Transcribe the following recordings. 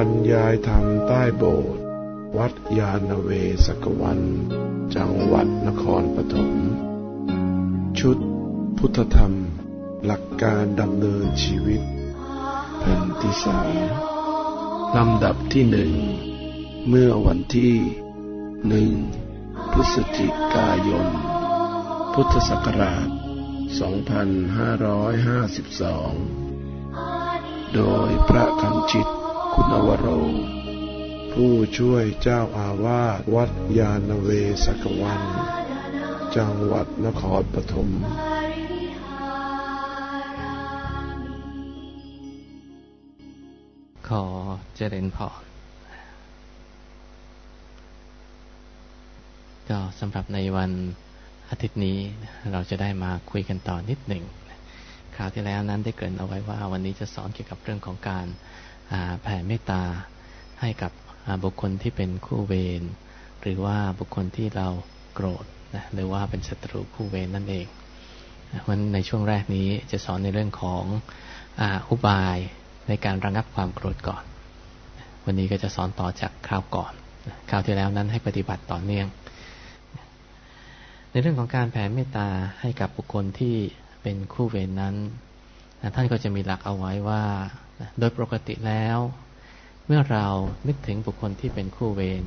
รรยายธรรมใต้โบสถ์วัดยาณเวศกวัน จังหวัดนครปฐมชุด พุทธธรรม หลักการดำเนินชีวิตแผ่นที่สามลำดับที่หนึ่ง เมื่อวันที่หนึ่งพฤศจิกายน พุทธศักราช 2552 โดยพระคันชิต คุณวโร ผู้ช่วยเจ้าอาวาสวัดยาณเวศกวัน จังหวัดนครปฐมขอเจริญพรก็สำหรับในวันอาทิตย์นี้เราจะได้มาคุยกันต่อนิดหนึ่งคราวที่แล้วนั้นได้เกริ่นเอาไว้ว่าวันนี้จะสอนเกี่ยวกับเรื่องของการ แผ่เมตตาให้กับบุคคลที่เป็นคู่เวรหรือว่าบุคคลที่เราโกรธนะหรือว่าเป็นศัตรูคู่เวรนั่นเองวันในช่วงแรกนี้จะสอนในเรื่องของอุบายในการระงับความโกรธก่อน วันนี้ก็จะสอนต่อจากคราวก่อน คราวที่แล้วนั้นให้ปฏิบัติต่อเนื่อง ในเรื่องของการแผ่เมตตาให้กับบุคคลที่เป็นคู่เวรนนั้น ท่านก็จะมีหลักเอาไว้ว่า โดยปกติแล้ว เมื่อเรานึกถึงบุคคลที่เป็นคู่เวร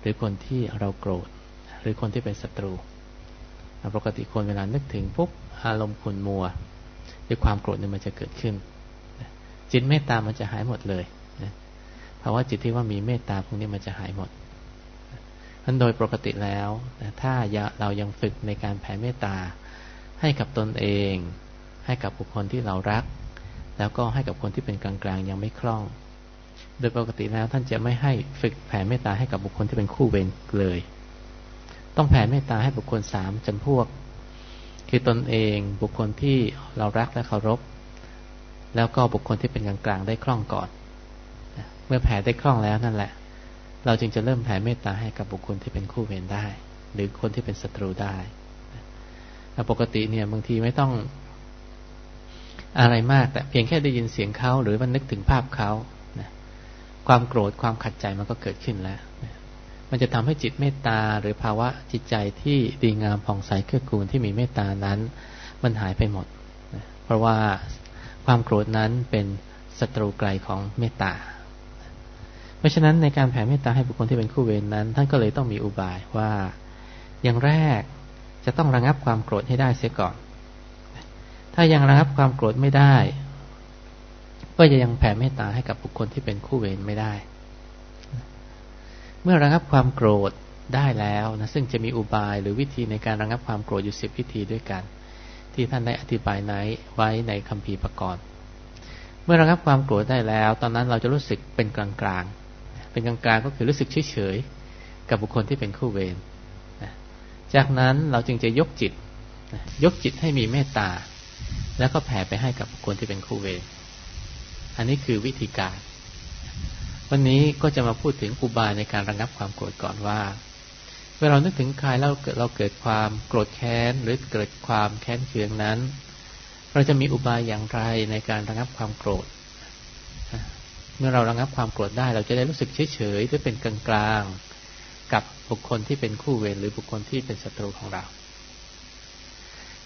หรือคนที่เราโกรธ หรือคนที่เป็นศัตรู ปกติคนเวลานึกถึงปุ๊บอารมณ์ขุ่นมัว หรือความโกรธเนี่ยมันจะเกิดขึ้น จิตเมตตามันจะหายหมดเลยนะภาวะจิตที่ว่ามีเมตตาพวกนี้มันจะหายหมดนันโดยปกติแล้วถ้าเรายังฝึกในการแผ่เมตตาให้กับตนเอง ให้กับบุคคลที่เรารัก แล้วก็ให้กับคนที่เป็นกลางๆยังไม่คล่อง โดยปกติแล้วท่านจะไม่ให้ฝึกแผ่เมตตาให้กับบุคคลที่เป็นคู่เวรเลย ต้องแผ่เมตตาให้บุคคลสามจำพวก คือตนเองบุคคลที่เรารักและเคารพ แล้วก็บุคคลที่เป็นกลางๆได้คล่องก่อน เมื่อแผ่ได้คล่องแล้วนั่นแหละ เราจึงจะเริ่มแผ่เมตตาให้กับบุคคลที่เป็นคู่เวรได้ หรือคนที่เป็นศัตรูได้ ปกติเนี่ยบางทีไม่ต้อง อะไรมาก แต่เพียงแค่ได้ยินเสียงเขาหรือมันนึกถึงภาพเขาความโกรธความขัดใจมันก็เกิดขึ้นแล้วมันจะทำให้จิตเมตตาหรือภาวะจิตใจที่ดีงามผ่องใสเกื้อกูลที่มีเมตตานั้น มันหายไปหมดเพราะว่าความโกรธนั้นเป็นศัตรูไกลของเมตตา เพราะฉะนั้นในการแผ่เมตตาให้บุคคลที่เป็นคู่เวรนนั้น ท่านก็เลยต้องมีอุบายว่าอย่างแรกจะต้องระงับความโกรธให้ได้เสียก่อน ถ้ายังระงับความโกรธไม่ได้ ก็จะยังแผ่เมตตาให้กับบุคคลที่เป็นคู่เวรไม่ได้ เมื่อระงับความโกรธได้แล้วนะซึ่งจะมีอุบายหรือวิธีในการระงับความโกรธอยู่สิบวิธีด้วยกัน ที่ท่านได้อธิบายไนไว้ในคัมภีร์ประกอบเมื่อระงับความโกรธได้แล้ว ตอนนั้นเราจะรู้สึกเป็นกลางๆ เป็นกลางๆก็คือรู้สึกเฉยๆกับบุคคลที่เป็นคู่เวรจากนั้นเราจึงจะยกจิต ยกจิตให้มีเมตตา แล้วก็แผ่ไปให้กับบุคคลที่เป็นคู่เวรอันนี้คือวิธีการ วันนี้ก็จะมาพูดถึงอุบายในการระงับความโกรธก่อนว่า เมื่อเรานึกถึงใครแล้วเราเกิดความโกรธแค้นหรือเกิดความแค้นเคืองนั้น เราจะมีอุบายอย่างไรในการระงับความโกรธ เมื่อเราระงับความโกรธได้เราจะได้รู้สึกเฉยเฉยหรือเป็นกลางกลางกับบุคคลที่เป็นคู่เวรหรือบุคคลที่เป็นศัตรูของเรา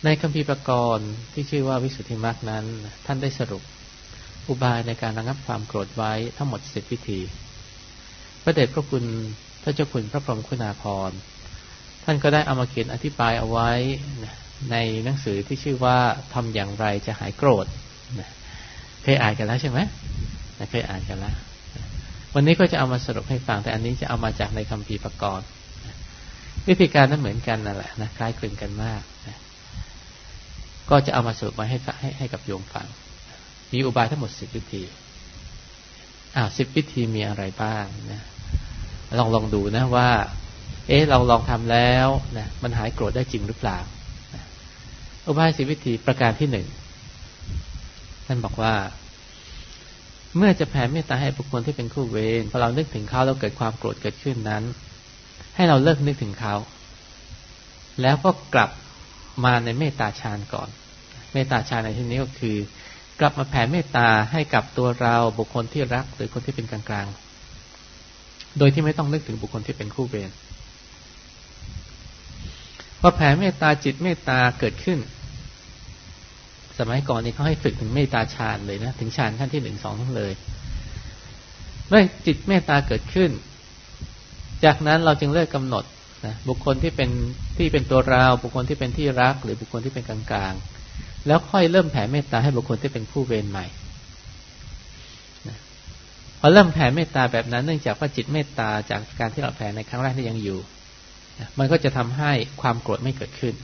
ในคัมภีร์ประกรณ์ที่ชื่อว่าวิสุทธิมรรคนั้น ท่านได้สรุปอุบายในการระงับความโกรธไว้ทั้งหมดสิบวิธี พระเดชพระคุณพระเจ้าคุณพระพรหมคุณาภรณ์ท่านก็ได้เอามาเขียนอธิบายเอาไว้ในหนังสือที่ชื่อว่าทำอย่างไรจะหายโกรธเคยอ่านกันแล้วใช่ไหมเคยอ่านกันแล้ววันนี้ก็จะเอามาสรุปให้ฟังแต่อันนี้จะเอามาจากในคัมภีร์ประกอบวิธีการนั้นเหมือนกันนั่นแหละนะคล้ายคลึงกันมากนะ ก็จะเอามาสรุปมาให้ให้ให้กับโยมฟัง มีอุบายทั้งหมดสิบวิธีอ้าวสิบวิธีมีอะไรบ้างนะลองลองดูนะว่า เอ๊ะเราลองทำแล้วนะมันหายโกรธได้จริงหรือเปล่าอุบายสิบวิธีประการที่หนึ่งท่านบอกว่า เมื่อจะแผ่เมตตาให้บุคคลที่เป็นคู่เวรพอเรานึกถึงเขาเราเกิดความโกรธเกิดขึ้นนั้น ให้เราเลิกนึกถึงเขา แล้วก็กลับ มาในเมตตาฌานก่อน เมตตาฌานในที่นี้ก็คือ กลับมาแผ่เมตตาให้กับตัวเราบุคคลที่รักหรือคนที่เป็นกลางๆ โดยที่ไม่ต้องนึกถึงบุคคลที่เป็นคู่เวรพอแผ่เมตตาจิตเมตตาเกิดขึ้น สมัยก่อนนี่เขาให้ฝึกถึงเมตตาฌานเลยนะถึงฌานขั้นที่หนึ่งสองทั้งเลยเมื่อจิตเมตตาเกิดขึ้น จากนั้นเราจึงเลือกกำหนด นะบุคคลที่เป็นที่เป็นตัวเรา บุคคลที่เป็นที่รัก หรือบุคคลที่เป็นกลางๆ แล้วค่อยเริ่มแผ่เมตตาให้บุคคลที่เป็นผู้เวรใหม่พอเริ่มแผ่เมตตาแบบนั้นเนื่องจากว่าจิตเมตตาจากการที่เราแผ่ในครั้งแรกที่ยังอยู่มันก็จะทำให้ความโกรธไม่เกิดขึ้น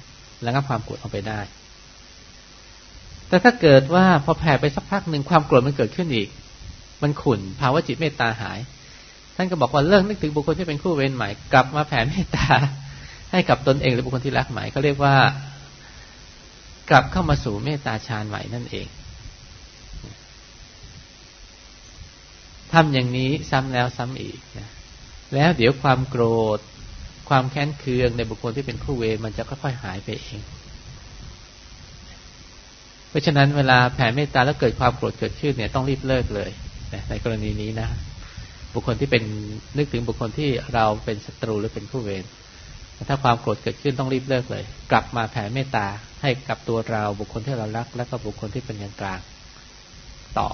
แล้วก็ความโกรธออกไปได้ แต่ถ้าเกิดว่าพอแผ่ไปสักพักหนึ่งความโกรธมันเกิดขึ้นอีก มันขุ่นภาวะจิตเมตตาหาย ท่านก็บอกว่าเลิกนึกถึงบุคคลที่เป็นคู่เวรใหม่กลับมาแผ่เมตตาให้กับตนเองหรือบุคคลที่รักใหม่เขาเรียกว่า กลับเข้ามาสู่เมตตาฌานใหม่นั่นเองทำอย่างนี้ซ้ำแล้วซ้ำอีกนะแล้วเดี๋ยวความโกรธ ความแค้นเคืองในบุคคลที่เป็นคู่เวรมันจะค่อยๆหายไปเอง เพราะฉะนั้นเวลาแผ่เมตตาแล้วเกิดความโกรธเกิดขึ้นเนี่ยต้องรีบเลิกเลยในกรณีนี้นะ บุคคลที่เป็นนึกถึงบุคคลที่เราเป็นศัตรูหรือเป็นคู่เวรถ้าความโกรธเกิดขึ้นต้องรีบเลิกเลย กลับมาแผ่เมตตาให้กับตัวเราบุคคลที่เรารัก และก็บุคคลที่เป็นกลางกลางต่อ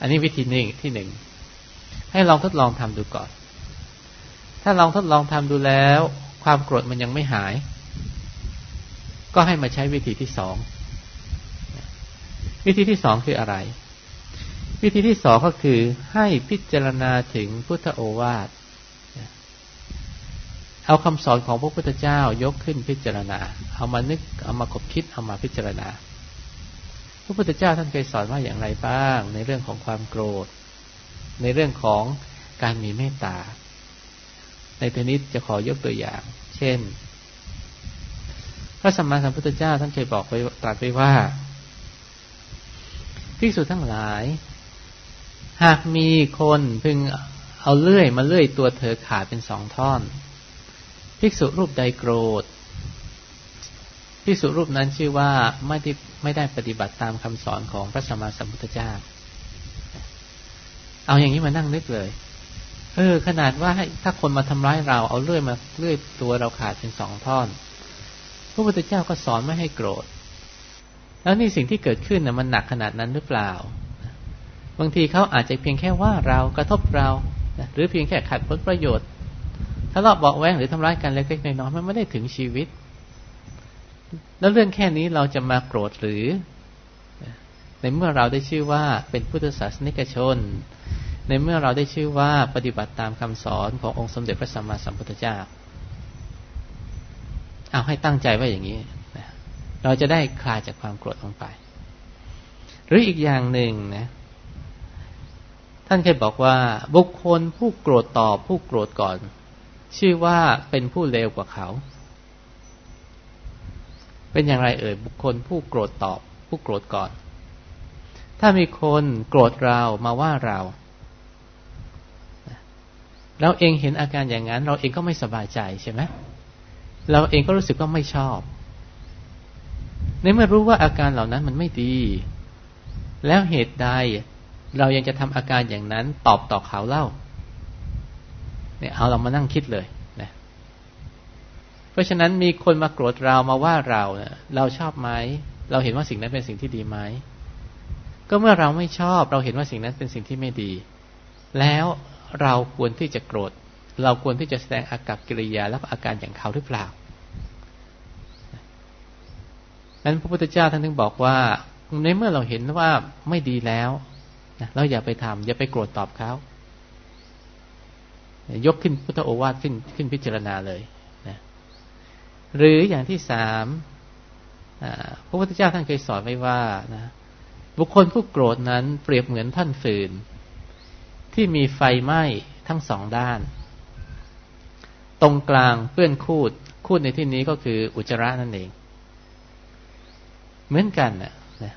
อันนี้วิธีหนึ่งที่หนึ่งให้ลองทดลองทำดูก่อน ถ้าลองทดลองทำดูแล้ว ความโกรธมันยังไม่หาย ก็ให้มาใช้วิธีที่สอง วิธีที่สองคืออะไร วิธีที่สองก็คือให้พิจารณาถึงพุทธโอวาทเอาคำสอนของพระพุทธเจ้ายกขึ้นพิจารณา เอามานึกเอามาคบคิดเอามาพิจารณา พระพุทธเจ้าท่านเคยสอนว่าอย่างไรบ้าง ในเรื่องของความโกรธ ในเรื่องของการมีเมตตา ในทีนี้จะขอยกตัวอย่าง เช่น พระสัมมาสัมพุทธเจ้าท่านเคยบอกไว้ตรัสไว้ว่าภิกษุทั้งหลาย หากมีคนพึงเอาเลื่อยมาเลื่อยตัวเธอขาดเป็นสองท่อน ภิกษุรูปใดโกรธ ภิกษุรูปนั้นชื่อว่าไม่ได้ไม่ได้ปฏิบัติตามคำสอนของพระสัมมาสัมพุทธเจ้า เอาอย่างนี้มานั่งนึกเลย เออ ขนาดว่าถ้าคนมาทำร้ายเราเอาเลื่อยมาเลื่อยตัวเราขาดเป็นสองท่อน พระพุทธเจ้าก็สอนไม่ให้โกรธ แล้วนี่สิ่งที่เกิดขึ้นนะมันหนักขนาดนั้นหรือเปล่า บางทีเขาอาจจะเพียงแค่ว่าเรากระทบเราหรือเพียงแค่ขัดผลประโยชน์ถ้าเราะเบอกแว้งหรือทำร้ายกันเล็กๆน้อยๆมันไม่ได้ถึงชีวิต แล้วเรื่องแค่นี้เราจะมาโกรธหรือ ในเมื่อเราได้ชื่อว่าเป็นพุทธศาสนิกชน ในเมื่อเราได้ชื่อว่าปฏิบัติตามคำสอนขององค์สมเด็จพระสัมมาสัมพุทธเจ้าเอาให้ตั้งใจไว้อย่างนี้ เราจะได้คลายจากความโกรธลงไป หรืออีกอย่างหนึ่งนะ ท่านเคยบอกว่า บุคคลผู้โกรธตอบผู้โกรธก่อน ชื่อว่าเป็นผู้เลวกว่าเขา เป็นอย่างไรเอ่ยบุคคลผู้โกรธตอบ ผู้โกรธก่อน ถ้ามีคนโกรธเรามาว่าเราเราเองเห็นอาการอย่างนั้น เราเองก็ไม่สบายใจใช่ไหมเราเองก็รู้สึกว่าไม่ชอบ ในเมื่อรู้ว่าอาการเหล่านั้นมันไม่ดี แล้วเหตุใด เรายังจะทำอาการอย่างนั้นตอบต่อเขาเล่า เนี่ยเอาเรามานั่งคิดเลยนะเพราะฉะนั้นมีคนมาโกรธเรามาว่าเราเนะเราชอบไหมเราเห็นว่าสิ่งนั้นเป็นสิ่งที่ดีไหมก็เมื่อเราไม่ชอบเราเห็นว่าสิ่งนั้นเป็นสิ่งที่ไม่ดี แล้วเราควรที่จะโกรธ เราควรที่จะแสดงอากับกิริยาและอาการอย่างเขาหรือเปล่านั้นพระพุทธเจ้าท่านถึงบอกว่าในเมื่อเราเห็นว่าไม่ดีแล้ว เราอย่าไปทำอย่าไปโกรธตอบเขายกขึ้นพุทธโอวาทขึ้นขึ้นพิจารณาเลยนะหรืออย่างที่สามพระพุทธเจ้าท่านเคยสอนไว้ว่านะบุคคลผู้โกรธนั้นเปรียบเหมือนท่านฝืน ที่มีไฟไหม้ทั้งสองด้าน ตรงกลางเปื้อนคูดคูดในที่นี้ก็คืออุจจาระนั่นเอง เหมือนกันนะนะ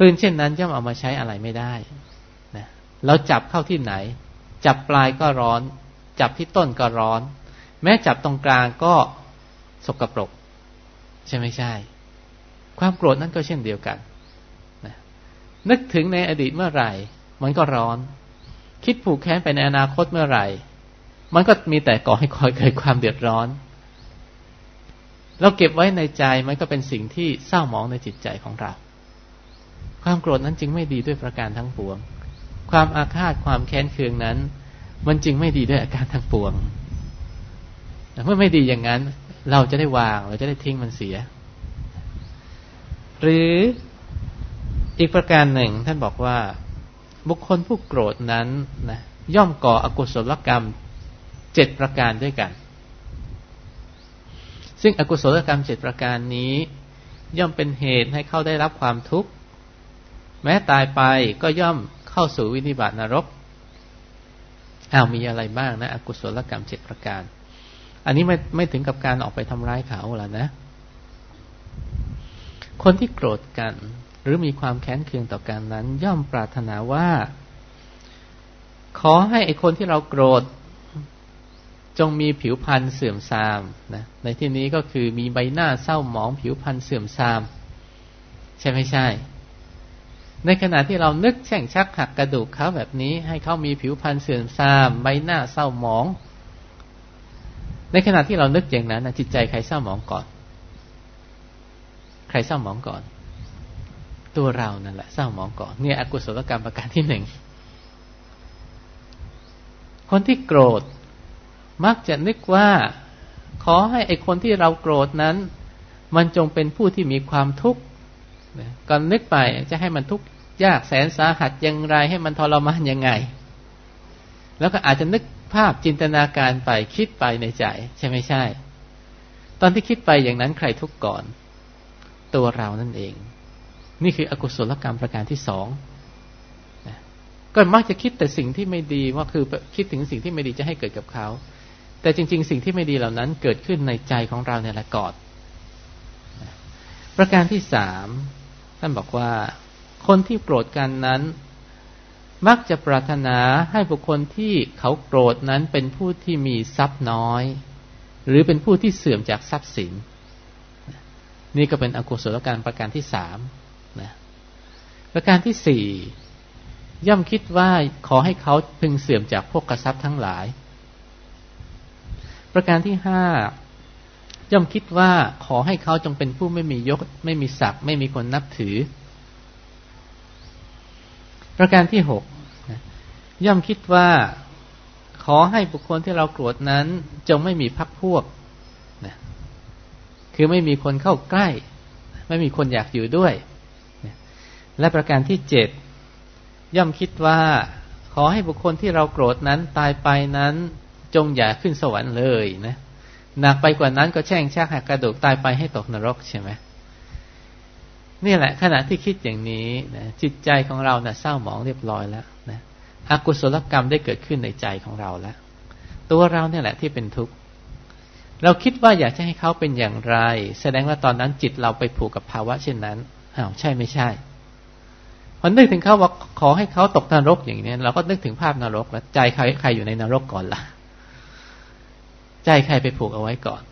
ฟืนเช่นนั้นย่อมเอามาใช้อะไรไม่ได้นะเราจับเข้าที่ไหน จับปลายก็ร้อน จับที่ต้นก็ร้อน แม้จับตรงกลางก็สกรปรก ใช่ไม่ใช่ ความโกรธนั้นก็เช่นเดียวกันนะนึกถึงในอดีตเมื่อไหร่ มันก็ร้อน คิดผูกแค้นไปในอนาคตเมื่อไหร่ มันก็มีแต่ก่อให้คอยเกิดความเดือดร้อนเราเก็บไว้ในใจมันก็เป็นสิ่งที่เศร้าหมองในจิตใจของเรา ความโกรธนั้นจึงไม่ดีด้วยประการทั้งปวง ความอาฆาตความแค้นเคืองนั้น มันจึงไม่ดีด้วยอาการทั้งปวงเมื่อไม่ดีอย่างนั้น เราจะได้วางเราจะได้ทิ้งมันเสีย หรืออีกประการหนึ่งท่านบอกว่า บุคคลผู้โกรธนั้นนะย่อมก่ออกุศลกรรมเจ็ดประการด้วยกัน ซึ่งอกุศลกรรมเจ็ดประการนี้ ย่อมเป็นเหตุให้เขาได้รับความทุกข์ แม้ตายไปก็ย่อมเข้าสู่วินิบาตนรกอ้าวมีอะไรบ้างนะอกุศลกรรมเจ็ดประการ อันนี้ไม่ไม่ถึงกับการออกไปทำร้ายเขาหรอนะ คนที่โกรธกัน หรือมีความแค้นเคืองต่อกันนั้น ย่อมปรารถนาว่า ขอให้ไอคนที่เราโกรธ จงมีผิวพรรณเสื่อมทรามนะในที่นี้ก็คือมีใบหน้าเศร้าหมองผิวพรรณเสื่อมทราม ใช่ไม่ใช่ใในขณะที่เรานึกแช่งชักหักกระดูกเขาแบบนี้ ให้เขามีผิวพรรณเสื่อมทรามใบหน้าเศร้าหมอง ในขณะที่เรานึกอย่างนั้นจิตใจใครเศร้าหมองก่อน ใครเศร้าหมองก่อน ตัวเรานั่นแหละเศร้าหมองก่อนเนี่ยอกุศลกรรมประการที่หนึ่งคนที่โกรธ มักจะนึกว่า ขอให้ไอคนที่เราโกรธนั้น มันจงเป็นผู้ที่มีความทุกข์ ก่อนนึกไปจะให้มันทุกข์ยากแสนสาหัสอย่างไร ให้มันทรมานยังไง แล้วก็อาจจะนึกภาพจินตนาการไปคิดไปในใจ ใช่ไม่ใช่ ตอนที่คิดไปอย่างนั้นใครทุกข์ก่อน ตัวเรานั่นเอง นี่คืออกุศลกรรมประการที่สองก็มักจะคิดแต่สิ่งที่ไม่ดีว่าคือคิดถึงสิ่งที่ไม่ดีจะให้เกิดกับเขา แต่จริง ๆ สิ่งที่ไม่ดีเหล่านั้นเกิดขึ้นในใจของเราเนี่ยแหละก่อนประการที่สาม ท่านบอกว่า คนที่โกรธกันนั้น มักจะปรารถนาให้บุคคลที่เขาโกรธนั้นเป็นผู้ที่มีทรัพย์น้อย หรือเป็นผู้ที่เสื่อมจากทรัพย์สิน นี่ก็เป็นอกุศลการประการที่สามนะประการที่สี่ย่อมคิดว่าขอให้เขาพึงเสื่อมจากพวกกระทรัพย์ทั้งหลาย ประการที่ห้า ย่อมคิดว่าขอให้เขาจงเป็นผู้ไม่มียศ ไม่มีศักดิ์ไม่มีคนนับถือ ประการที่หกย่อมคิดว่าขอให้บุคคลที่เราโกรธนั้น จงไม่มีพักพวกนะคือไม่มีคนเข้าใกล้ ไม่มีคนอยากอยู่ด้วย และประการที่เจ็ดย่อมคิดว่า ขอให้บุคคลที่เราโกรธนั้นตายไปนั้น จงอย่าขึ้นสวรรค์เลยนะ หนักไปกว่านั้นก็แช่งชักหักกระดูกตายไปให้ตกนรกใช่ไหมนี่แหละ ขณะที่คิดอย่างนี้นะจิตใจของเราเนะ่ะเศร้าหมองเรียบร้อยแล้วนะอกุศลกรรมได้เกิดขึ้นในใจของเราแล้ว ตัวเราเนี่ยแหละที่เป็นทุกข์เราคิดว่าอยากจะให้เขาเป็นอย่างไร แสดงว่าตอนนั้นจิตเราไปผูกกับภาวะเช่นนั้นอ้าวใช่ไม่ใช่พอนึกถึงเขาว่าขอให้เขาตกนรกอย่างนี้เราก็นึกถึงภาพนรกแล้วใจใครใครอยู่ในนรกก่อนละ่ะ ใจใครไปผูกเอาไว้ก่อน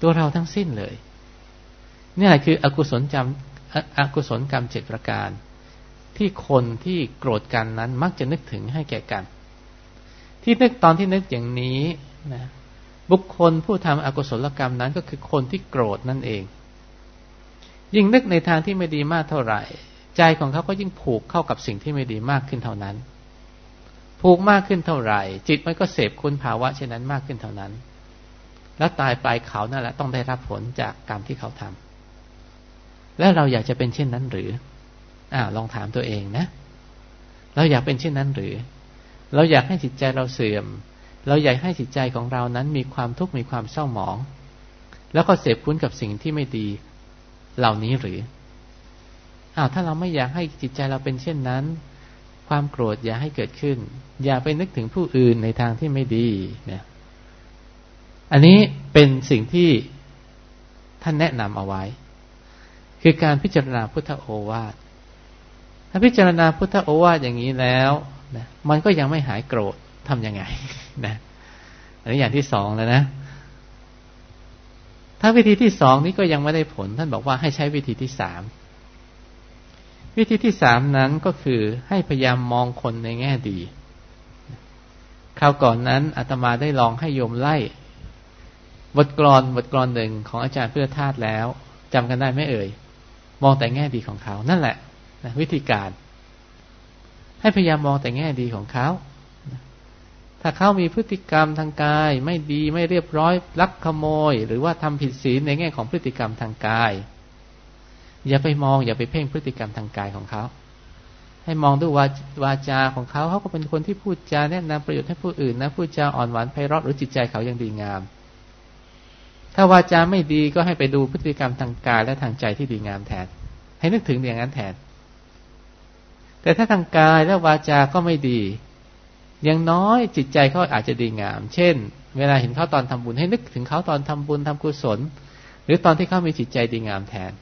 ตัวเราทั้งสิ้นเลยนี่แหละคืออกุศลจำอกุศลกรรมเจ็ดประการ ที่คนที่โกรธกันนั้นมักจะนึกถึงให้แก่กัน ที่นึกตอนที่นึกอย่างนี้นะบุคคลผู้ทำอกุศลกรรมนั้นก็คือคนที่โกรธนั่นเอง ยิ่งนึกในทางที่ไม่ดีมากเท่าไหร่ ใจของเขาก็ยิ่งผูกเข้ากับสิ่งที่ไม่ดีมากขึ้นเท่านั้น ผูกมากขึ้นเท่าไหร่ จิตมันก็เสพคุณภาวะเช่นนั้นมากขึ้นเท่านั้น แล้วตายไปเขานั่นแหละต้องได้รับผลจากกรรมที่เขาทำแล้วเราอยากจะเป็นเช่นนั้นหรืออ่าลองถามตัวเองนะ เราอยากเป็นเช่นนั้นหรือ เราอยากให้จิตใจเราเสื่อม เราอยากให้จิตใจของเรานั้นมีความทุกข์มีความเศร้าหมอง แล้วก็เสพคุ้นกับสิ่งที่ไม่ดีเหล่านี้หรืออ้าวถ้าเราไม่อยากให้จิตใจเราเป็นเช่นนั้น ความโกรธอย่าให้เกิดขึ้น อย่าไปนึกถึงผู้อื่นในทางที่ไม่ดีเนี่ยอันนี้เป็นสิ่งที่ท่านแนะนำเอาไว้ คือการพิจารณาพุทธโอวาทถ้าพิจารณาพุทธโอวาทอย่างนี้แล้วนะมันก็ยังไม่หายโกรธทำยังไงนะอันนี้อย่างที่สองแล้วนะ ถ้าวิธีที่สองนี้ก็ยังไม่ได้ผล ท่านบอกว่าให้ใช้วิธีที่สาม วิธีที่สามนั้นก็คือให้พยายามมองคนในแง่ดีคราวก่อนนั้นอาตมาได้ลองให้โยมไล่ บทกลอนบทกลอนหนึ่งของอาจารย์เพื่อธาตุแล้วจำกันได้ไหมเอ่ย มองแต่แง่ดีของเขานั่นแหละนะวิธีการ ให้พยายามมองแต่แง่ดีของเขา ถ้าเขามีพฤติกรรมทางกาย ไม่ดีไม่เรียบร้อยลักขโมย หรือว่าทำผิดศีลในแง่ของพฤติกรรมทางกาย อย่าไปมองอย่าไปเพ่งพฤติกรรมทางกายของเขา ให้มองด้วยวาวาจาของเขาเขาก็เป็นคนที่พูดจาแนะนำประโยชน์ให้ผู้อื่นนะพูดจาอ่อนหวานไพเราะหรือจิตใจเขายังดีงาม ถ้าวาจาไม่ดีก็ให้ไปดูพฤติกรรมทางกายและทางใจที่ดีงามแทน ให้นึกถึงอย่างนั้นแทน แต่ถ้าทางกายและวาจาก็ไม่ดียังน้อยจิตใจเขาอาจจะดีงาม เช่น เวลาเห็นเขาตอนทำบุญให้นึกถึงเขาตอนทำบุญทำกุศล หรือตอนที่เขามีจิตใจดีงามแทน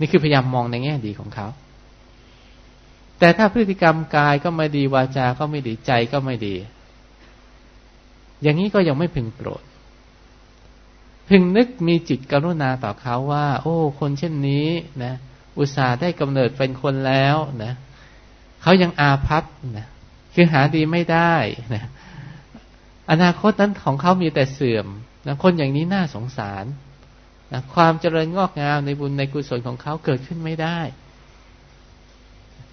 นี่คือพยายามมองในแง่ดีของเขา แต่ถ้าพฤติกรรมกายก็ไม่ดีวาจาก็ไม่ดีใจก็ไม่ดี อย่างนี้ก็ยังไม่พึงโกรธพึงนึกมีจิตกรุณาต่อเขาว่า โอ้ คนเช่นนี้นะ อุตส่าห์ได้กำเนิดเป็นคนแล้วนะเขายังอาภัพนะคือหาดีไม่ได้นะอนาคตนั้นของเขามีแต่เสื่อมนะคนอย่างนี้น่าสงสาร นะความเจริญงอกงามในบุญในกุศลของเขาเกิดขึ้นไม่ได้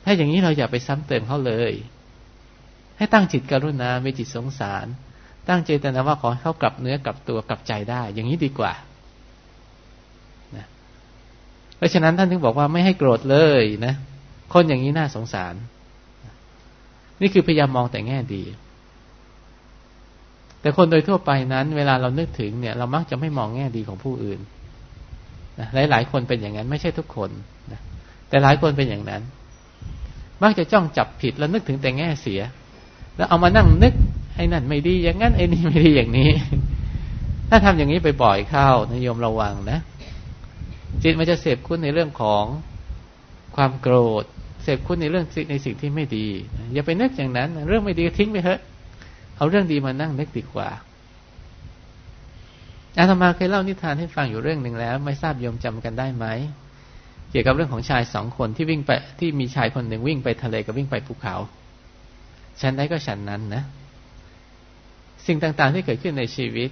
ถ้าอย่างนี้เราอย่าไปซ้ำเติมเขาเลย ให้ตั้งจิตกรุณามีจิตสงสาร ตั้งเจตนาว่าขอให้เขากลับเนื้อกลับตัวกลับใจได้ อย่างนี้ดีกว่านะเพราะฉะนั้นท่านถึงบอกว่าไม่ให้โกรธเลยนะคนอย่างนี้น่าสงสาร นี่คือพยายามมองแต่แง่ดี แต่คนโดยทั่วไปนั้น เวลาเรานึกถึงเนี่ย เรามักจะไม่มองแง่ดีของผู้อื่น นะหลาย ๆ คนเป็นอย่างนั้น ไม่ใช่ทุกคนนะแต่หลายคนเป็นอย่างนั้น มักจะจ้องจับผิดแล้วนึกถึงแต่แง่เสีย แล้วเอามานั่งนึกไอ้นั่นไม่ดีอย่างนั้นไอ้นี่ไม่ดีอย่างนี้ ถ้าทำอย่างนี้ไปบ่อยเข้านโยมระวังนะ จิตมันจะเสพคุณในเรื่องของความโกรธ เสพคุณในเรื่องในสิ่งที่ไม่ดี อย่าไปนึกอย่างนั้น เรื่องไม่ดีทิ้งไปเถอะ เอาเรื่องดีมานั่งนึกดีกว่า อาตมาเคยเล่านิทานให้ฟังอยู่เรื่องหนึ่งแล้ว ไม่ทราบโยมจำกันได้ไหมเกี่ยวกับเรื่องของชายสองคนที่วิ่งไปที่มีชายคนหนึ่งวิ่งไปทะเลกับวิ่งไปภูเขาฉันได้ก็ฉันนั้นนะ สิ่งต่างๆที่เกิดขึ้นในชีวิต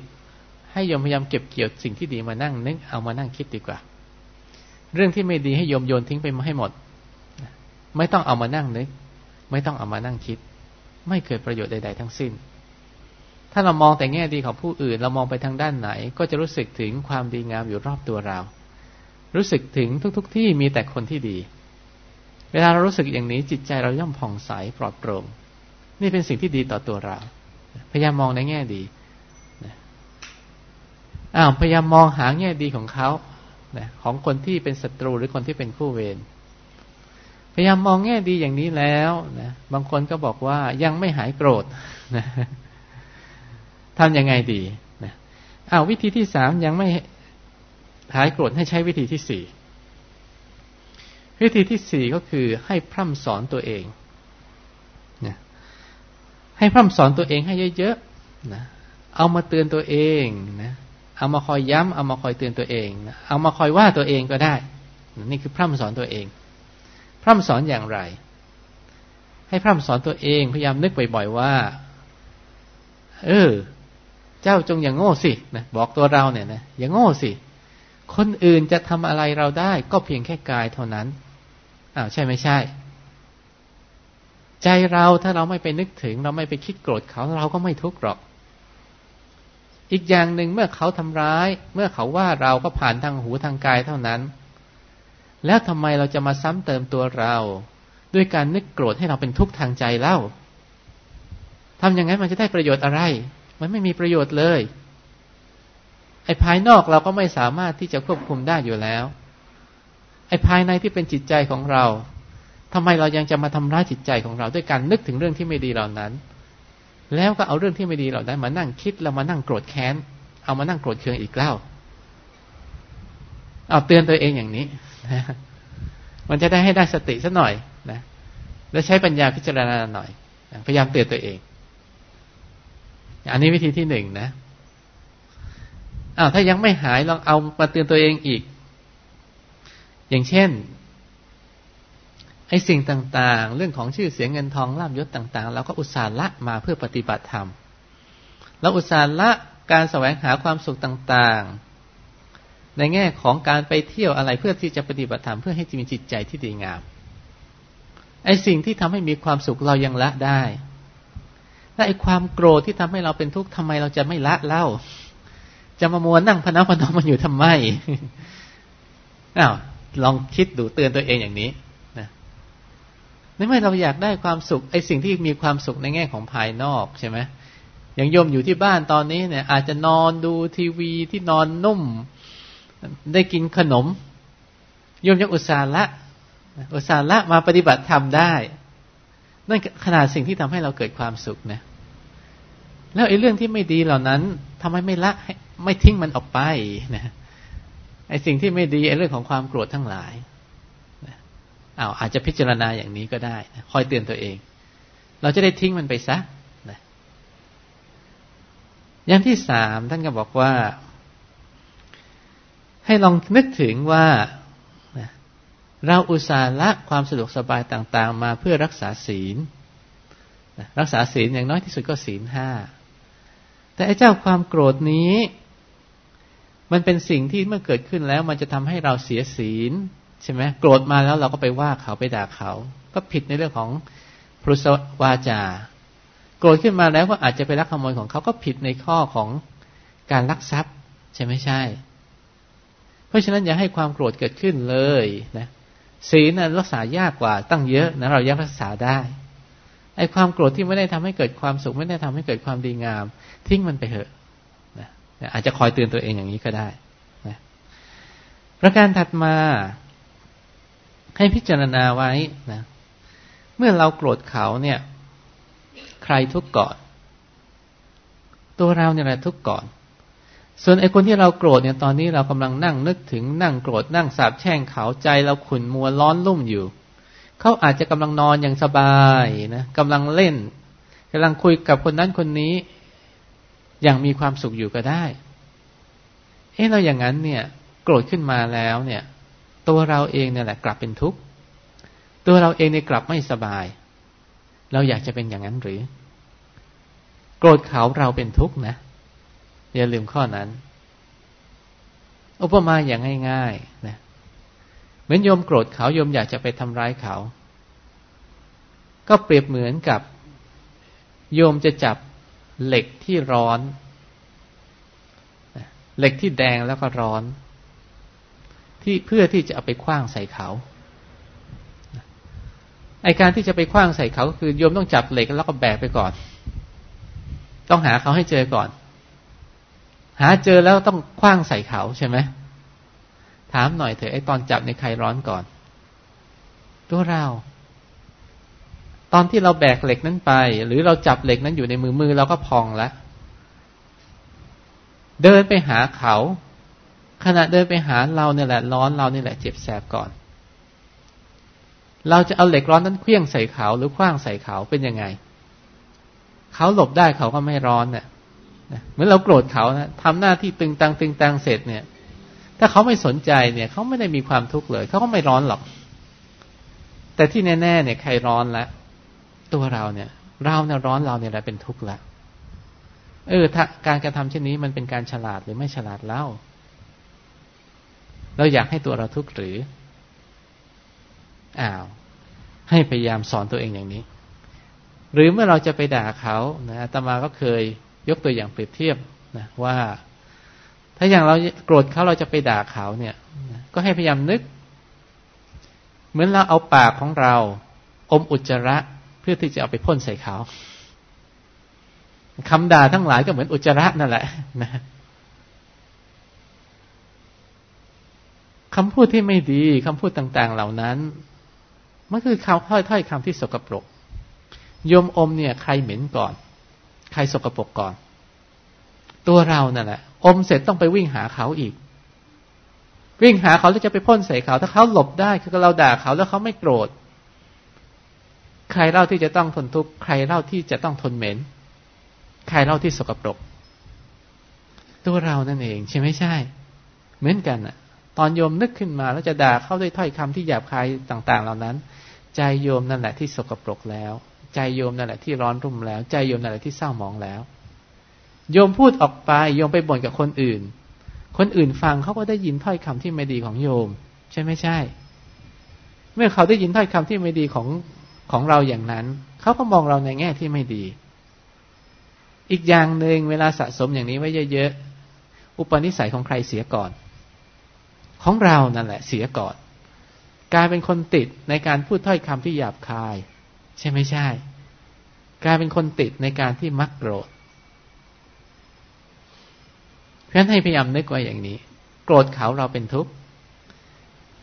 ให้โยมพยายามเก็บเกี่ยวสิ่งที่ดีมานั่งนึกเอามานั่งคิดดีกว่า เรื่องที่ไม่ดีให้โยมโยนทิ้งไปให้หมด ไม่ต้องเอามานั่งนึก ไม่ต้องเอามานั่งคิด ไม่เกิดประโยชน์ใด ๆ ทั้งสิ้น ถ้าเรามองแต่แง่ดีของผู้อื่น เรามองไปทางด้านไหน ก็จะรู้สึกถึงความดีงามอยู่รอบตัวเรา รู้สึกถึงทุกๆทที่มีแต่คนที่ดี เวลาเรารู้สึกอย่างนี้จิตใจเราย่อมผ่องใสปลอดโปร่งนี่เป็นสิ่งที่ดีต่อตัวเรา พยายามมองในแง่ดีอ้าวพยายามมองหาแง่ดีของเขาของคนที่เป็นศัตรูหรือคนที่เป็นคู่เวรพยายามมองแง่ดีอย่างนี้แล้วนะบางคนก็บอกว่ายังไม่หายโกรธนะ ทำยังไงดีนะอ้าววิธีที่สามยังไม่หายโกรธให้ใช้วิธีที่สี่วิธีที่สี่ก็คือให้พร่ำสอนตัวเองนะให้พร่ำสอนตัวเองให้เยอะๆนะเอามาเตือนตัวเองนะเอามาคอยย้ำเอามาคอยเตือนตัวเองนะเอามาคอยว่าตัวเองก็ได้ นี่คือพร่ำสอนตัวเอง พร่ำสอนอย่างไร ให้พร่ำสอนตัวเองพยายามนึกบ่อยๆว่า เออ เจ้าจงอย่างโง่สินะบอกตัวเราเนี่ยนะอย่างโง่สิ คนอื่นจะทำอะไรเราได้ ก็เพียงแค่กายเท่านั้นอ้าวใช่ไม่ใช่ ใจเราถ้าเราไม่ไปนึกถึง เราไม่ไปคิดโกรธเขาเราก็ไม่ทุกข์หรอก อีกอย่างหนึ่งเมื่อเขาทำร้าย เมื่อเขาว่าเราก็ผ่านทางหูทางกายเท่านั้น แล้วทำไมเราจะมาซ้ำเติมตัวเรา ด้วยการนึกโกรธให้เราเป็นทุกข์ทางใจเล่าทำอย่างนั้นมันจะได้ประโยชน์อะไร มันไม่มีประโยชน์เลย ไอ้ภายนอกเราก็ไม่สามารถที่จะควบคุมได้อยู่แล้ว ไอ้ภายในที่เป็นจิตใจของเราทำไมเรายังจะมาทำร้ายจิตใจของเราด้วยการนึกถึงเรื่องที่ไม่ดีเหล่านั้น แล้วก็เอาเรื่องที่ไม่ดีเหล่านั้นมานั่งคิดแล้วมานั่งโกรธแค้น เอามานั่งโกรธเคืองอีกเล่าเอาเตือนตัวเองอย่างนี้นะมันจะได้ให้ได้สติสัหน่อยนะ แล้วใช้ปัญญาพิจารณาหน่อยพยายามเตือนตัวเอง อันนี้วิธีที่หนึ่งนะอ้าวถ้ายังไม่หายลองเอามาเตือนตัวเองอีก อย่างเช่นไอ้สิ่งต่างๆ เรื่องของชื่อเสียงเงินทองลาบยศต่างๆเราก็อุตส่าห์ละมาเพื่อปฏิบัติธรรมเราอุตส่าห์ละการแสวงหาความสุขต่างๆ ในแง่ของการไปเที่ยวอะไรเพื่อที่จะปฏิบัติธรรมเพื่อให้มีจิตใจที่ดีงามไอ้สิ่งที่ทำให้มีความสุขเรายังละได้ และไอ้ความโกรธที่ทำให้เราเป็นทุกข์ทำไมเราจะไม่ละเล่า จะมามัวนั่งพนักพนมมันอยู่ทำไมอ้าวลองคิดดูเตือนตัวเองอย่างนี้นะในเมื่อเราอยากได้ความสุขไอ้สิ่งที่มีความสุขในแง่ของภายนอกใช่ไหมอย่างโยมอยู่ที่บ้านตอนนี้เนี่ย อาจจะนอนดูทีวีที่นอนนุ่ม ได้กินขนมโยมยังอุตส่าห์ละ อุตส่าห์ละมาปฏิบัติธรรมได้ นั่นขนาดสิ่งที่ทำให้เราเกิดความสุขนะ แล้วไอ้เรื่องที่ไม่ดีเหล่านั้นทำไมไม่ละไม่ทิ้งมันออกไปนะไอ้สิ่งที่ไม่ดีไอ้เรื่องของความโกรธทั้งหลายอ้าวอาจจะพิจารณาอย่างนี้ก็ได้คอยเตือนตัวเอง เราจะได้ทิ้งมันไปซะอย่างที่สามท่านก็บอกว่า ให้ลองนึกถึงว่าเราอุตส่าห์ละความสะดวกสบายต่าง ๆ มาเพื่อรักษาศีลรักษาศีลอย่างน้อยที่สุดก็ศีลห้า แต่ไอ้เจ้าความโกรธนี้ มันเป็นสิ่งที่เมื่อเกิดขึ้นแล้ว มันจะทำให้เราเสียศีลใช่ไหมโกรธมาแล้วเราก็ไปว่าเขาไปด่าเขา ก็ผิดในเรื่องของพรุสวาจา โกรธขึ้นมาแล้วก็อาจจะไปลักขโมยของเขาก็ผิดในข้อของการลักทรัพย์ ใช่ไม่ใช่ เพราะฉะนั้นอย่าให้ความโกรธเกิดขึ้นเลยนะศีลนั้นรักษายากกว่าตั้งเยอะนะเรายังรักษาได้ ไอ้ความโกรธที่ไม่ได้ทำให้เกิดความสุขไม่ได้ทำให้เกิดความดีงาม ทิ้งมันไปเถอะนะอาจจะคอยเตือนตัวเองอย่างนี้ก็ได้นะประการถัดมา ให้พิจารณาไว้นะเมื่อเราโกรธเขาเนี่ย ใครทุกข์ก่อน ตัวเราเนี่ยแหละทุกข์ก่อน ส่วนไอ้คนที่เราโกรธเนี่ยตอนนี้เรากำลังนั่งนึกถึงนั่งโกรธนั่งสาบแช่งเขาใจเราขุ่นมัวร้อนรุ่มอยู่ เขาอาจจะกำลังนอนอย่างสบายนะกำลังเล่นกำลังคุยกับคนนั้นคนนี้ อย่างมีความสุขอยู่ก็ได้ เอ๊ะเราอย่างนั้นเนี่ย โกรธขึ้นมาแล้วเนี่ย ตัวเราเองเนี่ยแหละ กลับเป็นทุกข์ตัวเราเองเนี่ยกลับไม่สบาย เราอยากจะเป็นอย่างนั้นหรือ โกรธเขาเราเป็นทุกข์นะอย่าลืมข้อนั้น อุปมาอย่างง่ายๆนะ เหมือนโยมโกรธเขาโยมอยากจะไปทำร้ายเขา ก็เปรียบเหมือนกับ โยมจะจับเหล็กที่ร้อน เหล็กที่แดงแล้วก็ร้อน ที่เพื่อที่จะเอาไปคว้างใส่เขาไอการที่จะไปคว้างใส่เขาก็คือโยมต้องจับเหล็กแล้วก็แบกไปก่อน ต้องหาเขาให้เจอก่อน หาเจอแล้วต้องคว้างใส่เขาใช่ไหม ถามหน่อยเถอะไอ้ตอนจับในใครร้อนก่อน ตัวเรา ตอนที่เราแบกเหล็กนั้นไป หรือเราจับเหล็กนั้นอยู่ในมือมือเราก็พองแล้วเดินไปหาเขา ขณะเดินไปหาเราเนี่ยแหละร้อนเราเนี่ยแหละเจ็บแสบก่อน เราจะเอาเหล็กร้อนนั้นเคลื่องใส่เขาหรือคว้างใส่เขาเป็นยังไง เขาหลบได้เขาก็ไม่ร้อนเนี่ยเหมือนเราโกรธเขานะทำหน้าที่ตึงตังตึงตังเสร็จเนี่ย ถ้าเขาไม่สนใจเนี่ยเขาไม่ได้มีความทุกข์เลย เขาก็ไม่ร้อนหรอก แต่ที่แน่ๆเนี่ยใครร้อนละตัวเราเนี่ย เราเนี่ยร้อนเราเนี่ยแหละเป็นทุกข์ละเออถ้าการกระทำเช่นนี้มันเป็นการฉลาดหรือไม่ฉลาดเล่า เราอยากให้ตัวเราทุกข์หรืออ้าวให้พยายามสอนตัวเองอย่างนี้ หรือเมื่อเราจะไปด่าเขานะอาตมาก็เคยยกตัวอย่างเปรียบเทียบนะว่า ถ้าอย่างเราโกรธเขาเราจะไปด่าเขาเนี่ย ก็ให้พยายามนึก เหมือนเราเอาปากของเรา อมอุจจาระเพื่อที่จะเอาไปพ่นใส่เขาคำด่าทั้งหลายก็เหมือนอุจจาระนั่นแหละนะคำพูดที่ไม่ดีคำพูดต่าง ๆ เหล่านั้น มันคือคำถ้อยถ้อยคำที่สกปรกโยมอมเนี่ย ใครเหม็นก่อน ใครสกปรกก่อน ตัวเรานั่นแหละ อมเสร็จต้องไปวิ่งหาเขาอีก วิ่งหาเขาแล้วจะไปพ่นใส่เขา ถ้าเขาหลบได้คือเราด่าเขาแล้วเขาไม่โกรธ ใครเล่าที่จะต้องทนทุกข์ใครเล่าที่จะต้องทนเหม็น ใครเล่าที่สกปรก ตัวเรานั่นเองใช่ไม่ใช่ เหมือนกันอะตอนโยมนึกขึ้นมาแล้วจะด่าเข้าด้วยถ้อยคำที่หยาบคายต่าง ๆ เหล่านั้น ใจโยมนั่นแหละที่สกปรกแล้ว ใจโยมนั่นแหละที่ร้อนรุ่มแล้ว ใจโยมนั่นแหละที่เศร้าหมองแล้ว โยมพูดออกไปโยมไปบ่นกับคนอื่น คนอื่นฟังเขาก็ได้ยินถ้อยคำที่ไม่ดีของโยม ใช่ไม่ใช่ เมื่อเขาได้ยินถ้อยคำที่ไม่ดีของของเราอย่างนั้น เขาก็มองเราในแง่ที่ไม่ดี อีกอย่างหนึ่งเวลาสะสมอย่างนี้ไว้เยอะๆอุปนิสัยของใครเสียก่อน ของเรานั่นแหละ เสียก่อนกลายเป็นคนติดในการพูดถ้อยคำที่หยาบคาย ใช่ไม่ใช่กลายเป็นคนติดในการที่มักโกรธ เพราะฉะนั้นให้พยายามนึกไว้อย่างนี้ โกรธเขาเราเป็นทุกข์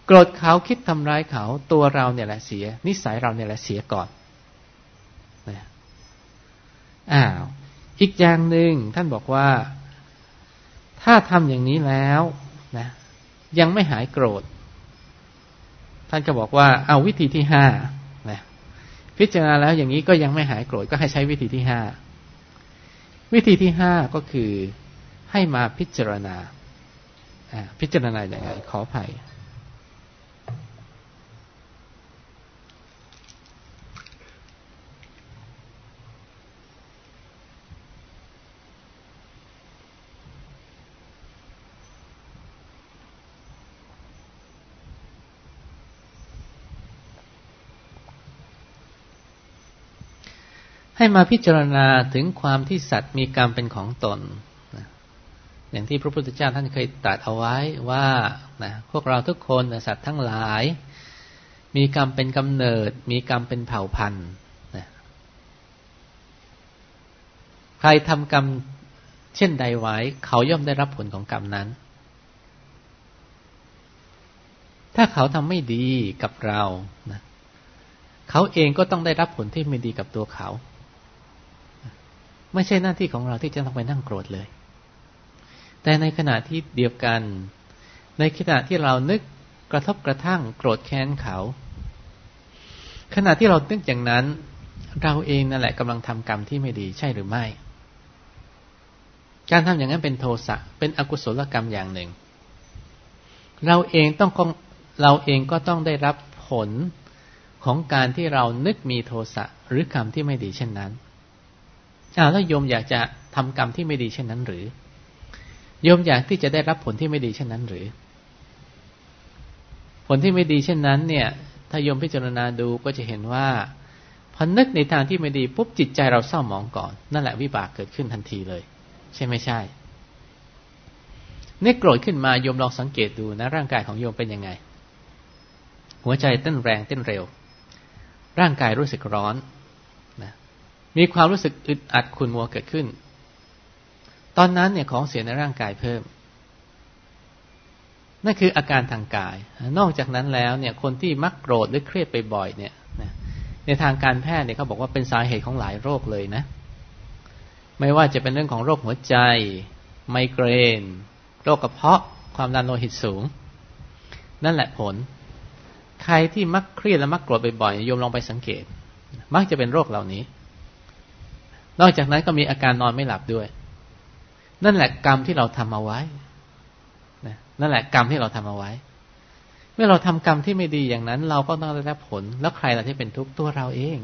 โกรธเขาคิดทำร้ายเขาตัวเราเนี่ยแหละเสีย นิสัยเราเนี่ยแหละเสียก่อนนะอ้าวอีกอย่างหนึ่งท่านบอกว่า ถ้าทำอย่างนี้แล้วนะยังไม่หายโกรธ ท่านก็บอกว่า เอาวิธีที่ห้านะพิจารณาแล้วอย่างนี้ก็ยังไม่หายโกรธก็ให้ใช้วิธีที่ห้าวิธีที่ห้าก็คือ ให้มาพิจารณา พิจารณาอย่างไรขออภัยให้มาพิจารณาถึงความที่สัตว์มีกรรมเป็นของตน อย่างที่พระพุทธเจ้าท่านเคยตรัสเอาไว้ว่านะพวกเราทุกคนสัตว์ทั้งหลาย มีกรรมเป็นกำเนิด มีกรรมเป็นเผ่าพันธุ์นะใครทำกรรมเช่นใดไว้ เขาย่อมได้รับผลของกรรมนั้น ถ้าเขาทำไม่ดีกับเรานะเขาเองก็ต้องได้รับผลที่ไม่ดีกับตัวเขา ไม่ใช่หน้าที่ของเราที่จะต้องไปนั่งโกรธเลย แต่ในขณะที่เดียวกัน ในขณะที่เรานึกกระทบกระทั่งโกรธแค้นเขา ขณะที่เรานึกอย่างนั้น เราเองนั่นแหละกำลังทำกรรมที่ไม่ดีใช่หรือไม่ การทำอย่างนั้นเป็นโทสะเป็นอกุศลกรรมอย่างหนึ่ง เราเองต้องเราเองก็ต้องได้รับผลของการที่เรานึกมีโทสะหรือกรรมที่ไม่ดีเช่นนั้นอ้าวแล้วโยมอยากจะทำกรรมที่ไม่ดีเช่นนั้นหรือ โยมอยากที่จะได้รับผลที่ไม่ดีเช่นนั้นหรือ ผลที่ไม่ดีเช่นนั้น เนี่ย ถ้าโยมพิจารณาดูก็จะเห็นว่าพอนึกในทางที่ไม่ดีปุ๊บจิตใจเราเศร้าหมองก่อน นั่นแหละวิบากเกิดขึ้นทันทีเลย ใช่ไม่ใช่เนี่ยโกรธขึ้นมาโยมลองสังเกตดูนะร่างกายของโยมเป็นยังไง หัวใจเต้นแรงเต้นเร็ว ร่างกายรู้สึกร้อนนะมีความรู้สึกอึดอัดขุ่นมัวเกิดขึ้น ตอนนั้นเนี่ยของเสียในร่างกายเพิ่ม นั่นคืออาการทางกาย นอกจากนั้นแล้วเนี่ย คนที่มักโกรธหรือเครียดไปบ่อยเนี่ยในทางการแพทย์เนี่ยเขาบอกว่าเป็นสาเหตุของหลายโรคเลยนะ ไม่ว่าจะเป็นเรื่องของโรคหัวใจ ไมเกรน โรคกระเพาะ ความดันโลหิตสูง นั่นแหละผล ใครที่มักเครียดและมักโกรธบ่อยๆโยมลองไปสังเกต มักจะเป็นโรคเหล่านี้ นอกจากนั้นก็มีอาการนอนไม่หลับด้วย นั่นแหละกรรมที่เราทำเอาไว้นั่นแหละกรรมที่เราทำเอาไว้ เมื่อเราทำกรรมที่ไม่ดีอย่างนั้น เราก็ต้องได้รับผล แล้วใครล่ะที่เป็นทุกข์ตัวเราเอง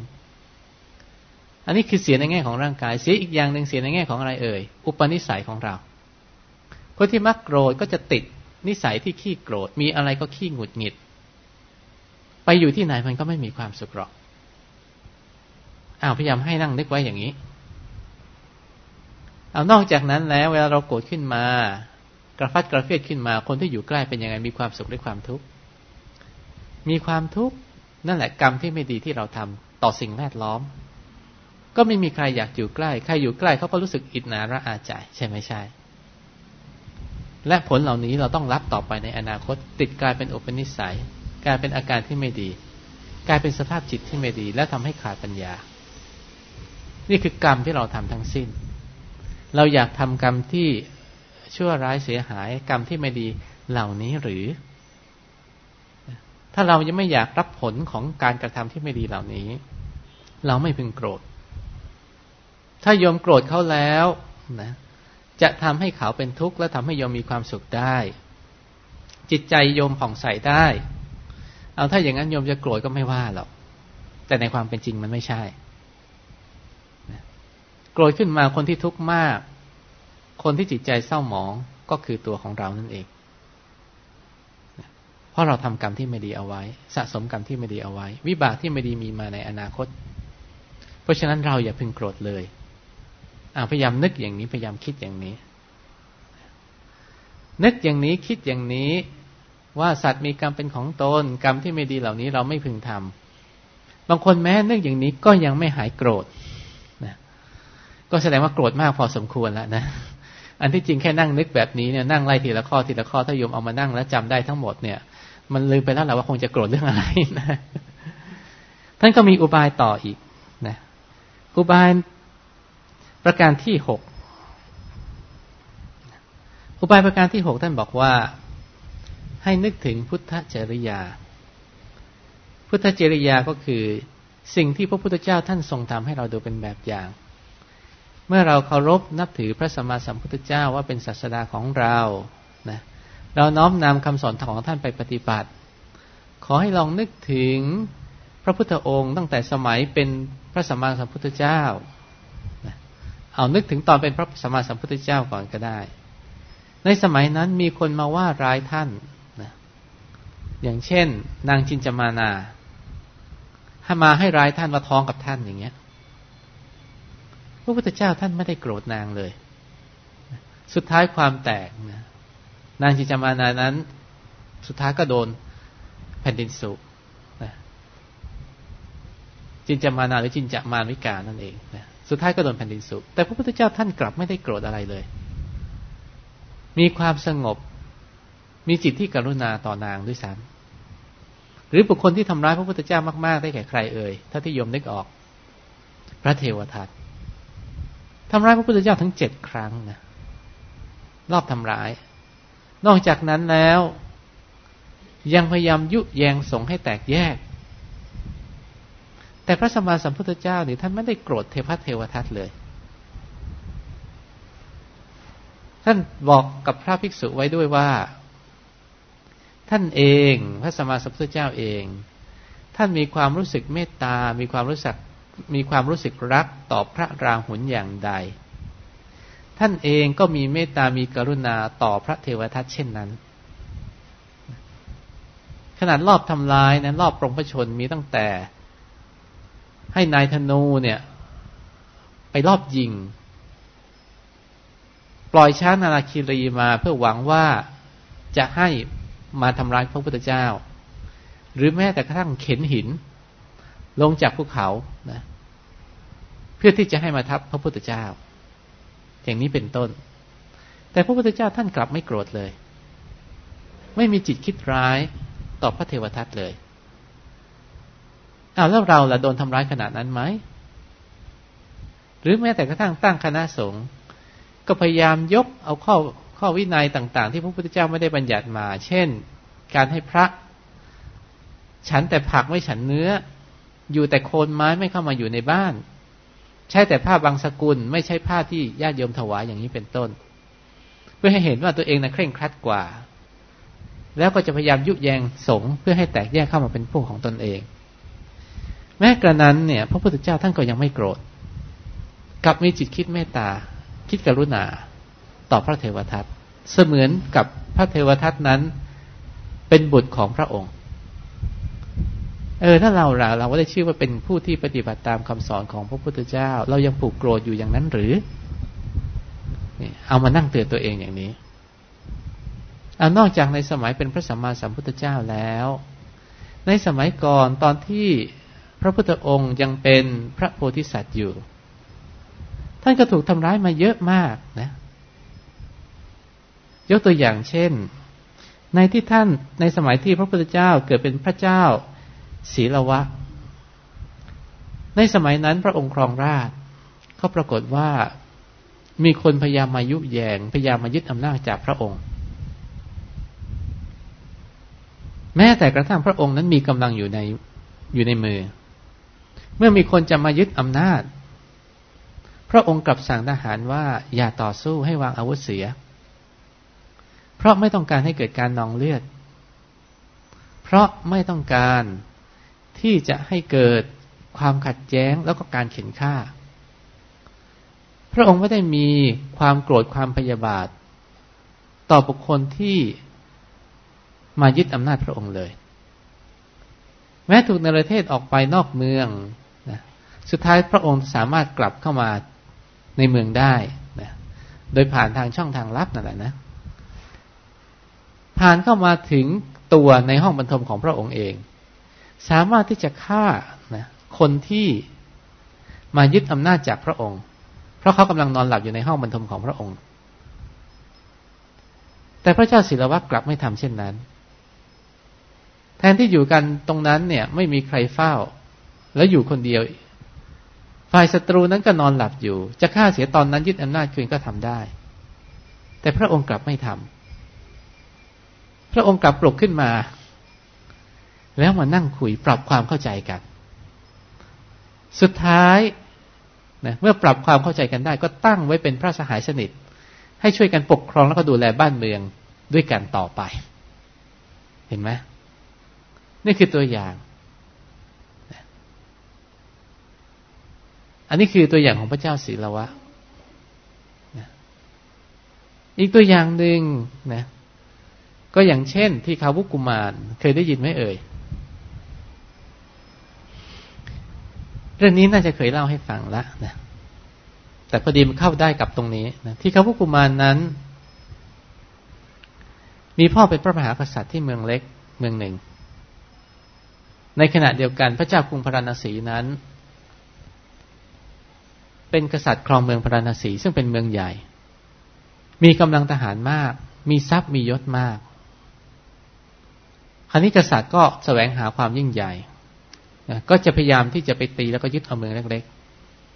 อันนี้คือเสียในแง่ของร่างกาย เสียอีกอย่างหนึ่งเสียในแง่ของอะไรเอ่ย อุปนิสัยของเรา คนที่มักโกรธก็จะติดนิสัยที่ขี้โกรธ มีอะไรก็ขี้หงุดหงิด ไปอยู่ที่ไหนมันก็ไม่มีความสุขหรอกอ้าวพยายามให้นั่งนึกไว้อย่างนี้ เอานอกจากนั้นแล้ว เวลาเราโกรธขึ้นมา กระฟัดกระเฟียดขึ้นมา คนที่อยู่ใกล้เป็นยังไงมีความสุขหรือความทุกข์มีความทุกข์นั่นแหละกรรมที่ไม่ดีที่เราทำต่อสิ่งแวดล้อม ก็ไม่มีใครอยากอยู่ใกล้ใครอยู่ใกล้เขาก็รู้สึกอิจนาระอาใจใช่ไหมใช่ และผลเหล่านี้เราต้องรับต่อไปในอนาคต ติดกลายเป็นอุปนิสัยกลายเป็นอาการที่ไม่ดี กลายเป็นสภาพจิตที่ไม่ดี และทำให้ขาดปัญญา นี่คือกรรมที่เราทำทั้งสิ้น เราอยากทำกรรมที่ชั่วร้ายเสียหายกรรมที่ไม่ดีเหล่านี้หรือ ถ้าเรายังไม่อยากรับผลของการกระทำที่ไม่ดีเหล่านี้ เราไม่พึงโกรธ ถ้าโยมโกรธเขาแล้วนะจะทำให้เขาเป็นทุกข์และทำให้โยมมีความสุขได้ จิตใจโยมผ่องใสได้ เอาถ้าอย่างนั้นโยมจะโกรธก็ไม่ว่าหรอกแต่ในความเป็นจริงมันไม่ใช่ โกรธขึ้นมาคนที่ทุกข์มาก คนที่จิตใจเศร้าหมองก็คือตัวของเรานั่นเอง เพราะเราทำกรรมที่ไม่ดีเอาไว้ สะสมกรรมที่ไม่ดีเอาไว้ วิบากที่ไม่ดีมีมาในอนาคต เพราะฉะนั้นเราอย่าพึงโกรธเลยพยายามนึกอย่างนี้พยายามคิดอย่างนี้ นึกอย่างนี้คิดอย่างนี้ว่าสัตว์มีกรรมเป็นของตน กรรมที่ไม่ดีเหล่านี้เราไม่พึงทำบางคนแม้นึกอย่างนี้ก็ยังไม่หายโกรธ ก็แสดงว่าโกรธมากพอสมควรแล้วนะอันที่จริงแค่นั่งนึกแบบนี้เนี่ยนั่งไล่ทีละข้อทีละข้อถ้าโยมเอามานั่งแล้วจำได้ทั้งหมดเนี่ย มันลืมไปแล้วแหละว่าคงจะโกรธเรื่องอะไรนะท่านก็มีอุบายต่ออีกนะอุบายประการที่หกอุบายประการที่หกท่านบอกว่า ให้นึกถึงพุทธจริยา พุทธจริยาก็คือสิ่งที่พระพุทธเจ้าท่านทรงทำให้เราดูเป็นแบบอย่าง เมื่อเราเคารพนับถือพระสัมมาสัมพุทธเจ้าว่าเป็นศาสดาของเรานะเราน้อมนำคำสอนของท่านไปปฏิบัติ ขอให้ลองนึกถึงพระพุทธองค์ตั้งแต่สมัยเป็นพระสัมมาสัมพุทธเจ้า เอานึกถึงตอนเป็นพระสัมมาสัมพุทธเจ้าก่อนก็ได้ ในสมัยนั้นมีคนมาว่าร้ายท่านนะอย่างเช่น นางจินจมานาถ้ามาให้ร้ายท่านว่าท้องกับท่านอย่างเงี้ย ระพุทธเจ้าท่านไม่ได้โกรธนางเลย สุดท้ายความแตกนะนางจินจมานานั้น สุดท้ายก็โดนแผ่นดินสุนะจินจามานาหรือจินจามานวิกานั่นเองนะสุดท้ายก็โดนแผ่นดินสุแต่พระพุทธเจ้าท่านกลับไม่ได้โกรธอะไรเลย มีความสงบ มีจิตที่กรุณาต่อนางด้วยซ้ำหรือบุคคลที่ทำร้ายพระพุทธเจ้ามาก ๆ ได้แก่ใครเอ่ยถ้าที่ยมนึกออก พระเทวทัต ทำร้ายพระพุทธเจ้าทั้งเจ็ดครั้งนะรอบทำร้าย นอกจากนั้นแล้ว ยังพยายามยุแยงสงให้แตกแยก แต่พระสัมมาสัมพุทธเจ้านี่ท่านไม่ได้โกรธเทพเทวทัตเลย ท่านบอกกับพระภิกษุไว้ด้วยว่า ท่านเอง พระสัมมาสัมพุทธเจ้าเอง ท่านมีความรู้สึกเมตตา มีความรู้สึก มีความรู้สึกรักต่อพระราหุลอย่างใด ท่านเองก็มีเมตตามีกรุณาต่อพระเทวทัตเช่นนั้น ขนาดรอบทำลายนะรอบปรงพระชนมีตั้งแต่ ให้นายธนูเนี่ย ไปรอบยิง ปล่อยช้างนาราคิรีมาเพื่อหวังว่าจะให้มาทำร้ายพระพุทธเจ้า หรือแม้แต่กระทั่งเข็นหินลงจากภูเขานะ เพื่อที่จะให้มาทับพระพุทธเจ้า อย่างนี้เป็นต้น แต่พระพุทธเจ้าท่านกลับไม่โกรธเลย ไม่มีจิตคิดร้ายต่อพระเทวทัตเลยเอาแล้วเราล่ะโดนทำร้ายขนาดนั้นไหม หรือแม้แต่กระทั่งตั้งคณะสงฆ์ก็พยายามยกเอาข้อข้อวินัยต่าง ๆ ที่พระพุทธเจ้าไม่ได้บัญญัติมา เช่น การให้พระ ฉันแต่ผักไม่ฉันเนื้อ อยู่แต่โคนไม้ไม่เข้ามาอยู่ในบ้าน ใช้แต่ผ้าบางสกุล ไม่ใช่ผ้าที่ญาติโยมถวายอย่างนี้เป็นต้น เพื่อให้เห็นว่าตัวเองนะ่ะเคร่งครัดกว่า แล้วก็จะพยายามยุแยงสงเพื่อให้แตกแยกเข้ามาเป็นพวกของตนเอง แม้กระนั้นเนี่ย พระพุทธเจ้าท่านก็ยังไม่โกรธกลับมีจิตคิดเมตตา คิดกรุณาต่อพระเทวทัตเสมือนกับพระเทวทัตนั้น เป็นบุตรของพระองค์ เออถ้าเราเราเราได้ชื่อว่าเป็นผู้ที่ปฏิบัติตามคำสอนของพระพุทธเจ้า เรายังผูกโกรธอยู่อย่างนั้นหรือเอามานั่งเตือนตัวเองอย่างนี้เอานอกจากในสมัยเป็นพระสัมมาสัมพุทธเจ้าแล้ว ในสมัยก่อนตอนที่พระพุทธองค์ยังเป็นพระโพธิสัตว์อยู่ ท่านก็ถูกทำร้ายมาเยอะมากนะ ยกตัวอย่างเช่น ในที่ท่านในสมัยที่พระพุทธเจ้าเกิดเป็นพระเจ้า ศีลวะ ในสมัยนั้นพระองค์ครองราชก็ปรากฏว่ามีคนพยายามมายุแยง พยายามมายึดอำนาจจากพระองค์ แม้แต่กระทั่งพระองค์นั้นมีกำลังอยู่ในอยู่ในมือ เมื่อมีคนจะมายึดอำนาจพพระองค์กลับสั่งทหารว่าอย่าต่อสู้ให้วางอาวุธเสีย เพราะไม่ต้องการให้เกิดการนองเลือด เพราะไม่ต้องการ ที่จะให้เกิดความขัดแย้งแล้วก็การเข็นฆ่า พระองค์ไม่ได้มีความโกรธความพยาบาท ต่อบุคคลที่มายึดอำนาจพระองค์เลย แม้ถูกนรเทศออกไปนอกเมืองนะสุดท้ายพระองค์สามารถกลับเข้ามาในเมืองได้นะโดยผ่านทางช่องทางลับนั่นแหละนะ ผ่านเข้ามาถึงตัวในห้องบรรทมของพระองค์เอง สามารถที่จะฆ่านะคนที่มายึดอำนาจจากพระองค์ เพราะเขากำลังนอนหลับอยู่ในห้องบรรทมของพระองค์ แต่พระเจ้าศิลวัตกลับไม่ทำเช่นนั้น แทนที่อยู่กันตรงนั้นเนี่ย ไม่มีใครเฝ้า แล้วอยู่คนเดียว ฝ่ายศัตรูนั้นก็นอนหลับอยู่ จะฆ่าเสียตอนนั้นยึดอำนาจคืนก็ทำได้ แต่พระองค์กลับไม่ทำพระองค์กลับปลุกขึ้นมา แล้วมานั่งคุยปรับความเข้าใจกัน สุดท้ายนะเมื่อปรับความเข้าใจกันได้ ก็ตั้งไว้เป็นพระสหายสนิท ให้ช่วยกันปกครองแล้วก็ดูแลบ้านเมืองด้วยกันต่อไป เห็นไหมนี่คือตัวอย่าง อันนี้คือตัวอย่างของพระเจ้าศีลวะอีกตัวอย่างหนึ่งนะ ก็อย่างเช่น ที่คาวุกุมาร เคยได้ยินไหมเอ่ย เรื่องนี้น่าจะเคยเล่าให้ฟังแล้วนะแต่พอดีมันเข้าได้กับตรงนี้นะที่คาวุกุมารนนั้น มีพ่อเป็นพระมหากษัตริย์ที่เมืองเล็กเมืองหนึ่ง ในขณะเดียวกันพระเจ้ากรุงพาราณสีนั้น เป็นกษัตริย์ครองเมืองพาราณสี ซึ่งเป็นเมืองใหญ่ มีกำลังทหารมาก มีทรัพย์มียศมากคราวนี้กษัตริย์ก็แสวงหาความยิ่งใหญ่ ก็จะพยายามที่จะไปตีแล้วก็ยึดเอาเมืองเล็ก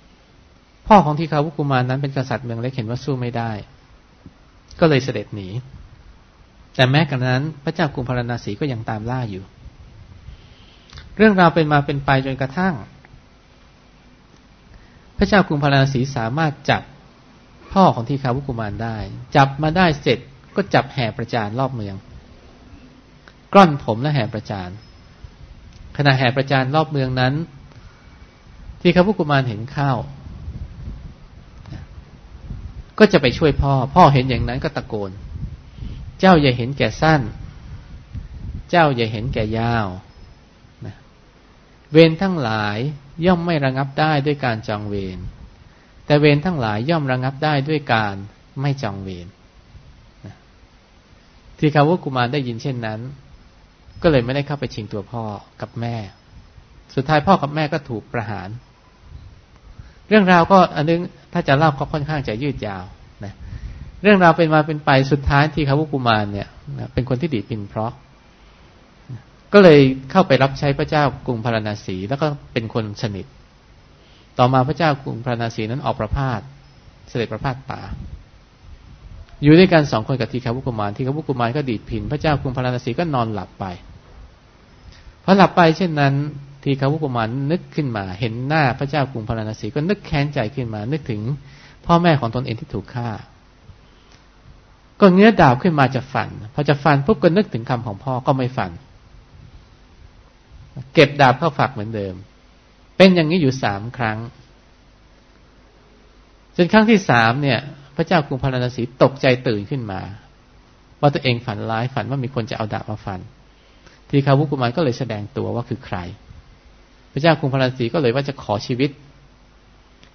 ๆ พ่อของทีคาวุกุมารนั้นเป็นกษัตริย์เมืองเล็กเห็นว่าสู้ไม่ได้ ก็เลยเสด็จหนี แต่แม้กระนั้น พระเจ้ากรุงพาราณสีก็ยังตามล่าอยู่ เรื่องราวเป็นมาเป็นไปจนกระทั่ง พระเจ้ากรุงพาราณสีสามารถจับพ่อของทีคาวุกุมารได้ จับมาได้เสร็จก็จับแห่ประจานรอบเมือง กล้อนผมและแห่ประจาน ขณะแห่ประจานรอบเมืองนั้น ทีคาวุกุมารเห็นข้าวก็จะไปช่วยพ่อ พ่อเห็นอย่างนั้นก็ตะโกน เจ้าอย่าเห็นแก่สั้น เจ้าอย่าเห็นแก่ยาวเวรทั้งหลายย่อมไม่ระงับได้ด้วยการจองเวร แต่เวรทั้งหลายย่อมระงับได้ด้วยการไม่จองเวรที่คาวุกุมารได้ยินเช่นนั้น ก็เลยไม่ได้เข้าไปชิงตัวพ่อกับแม่ สุดท้ายพ่อกับแม่ก็ถูกประหาร เรื่องราวก็อันนึงถ้าจะเล่าก็ค่อนข้างจะยืดยาวนะเรื่องราวเป็นมาเป็นไปสุดท้ายที่คาวุกุมารเนี่ยเป็นคนที่ดีปินเพราะ ก็เลยเข้าไปรับใช้พระเจ้ากรุงพาราณสีแล้วก็เป็นคนสนิท ต่อมาพระเจ้ากรุงพาราณสีนั้นออกประพาสเสด็จประพาสป่าอยู่ด้วยกันสองคนกับทีฆาวุกุมารทีฆาวุกุมารก็ดีดพินพระเจ้ากรุงพาราณสีก็นอนหลับไป พอหลับไปเช่นนั้นทีฆาวุกุมานึกขึ้นมา เห็นหน้าพระเจ้ากรุงพาราณสีก็นึกแค้นใจขึ้นมา นึกถึงพ่อแม่ของตนเองที่ถูกฆ่า ก็เงื้อดาบขึ้นมาจะฟันพอจะฟันปุ๊บก็นึกถึงคำของพ่อก็ไม่ฟัน เก็บดาบเข้าฝักเหมือนเดิม เป็นอย่างนี้อยู่สามครั้ง จนครั้งที่สามเนี่ย พระเจ้ากรุงพาราณสีตกใจตื่นขึ้นมา ว่าตัวเองฝันร้ายฝันว่ามีคนจะเอาดาบมาฟัน ทีคาวุกุมารก็เลยแสดงตัวว่าคือใคร พระเจ้ากรุงพาราณสีก็เลยว่าจะขอชีวิต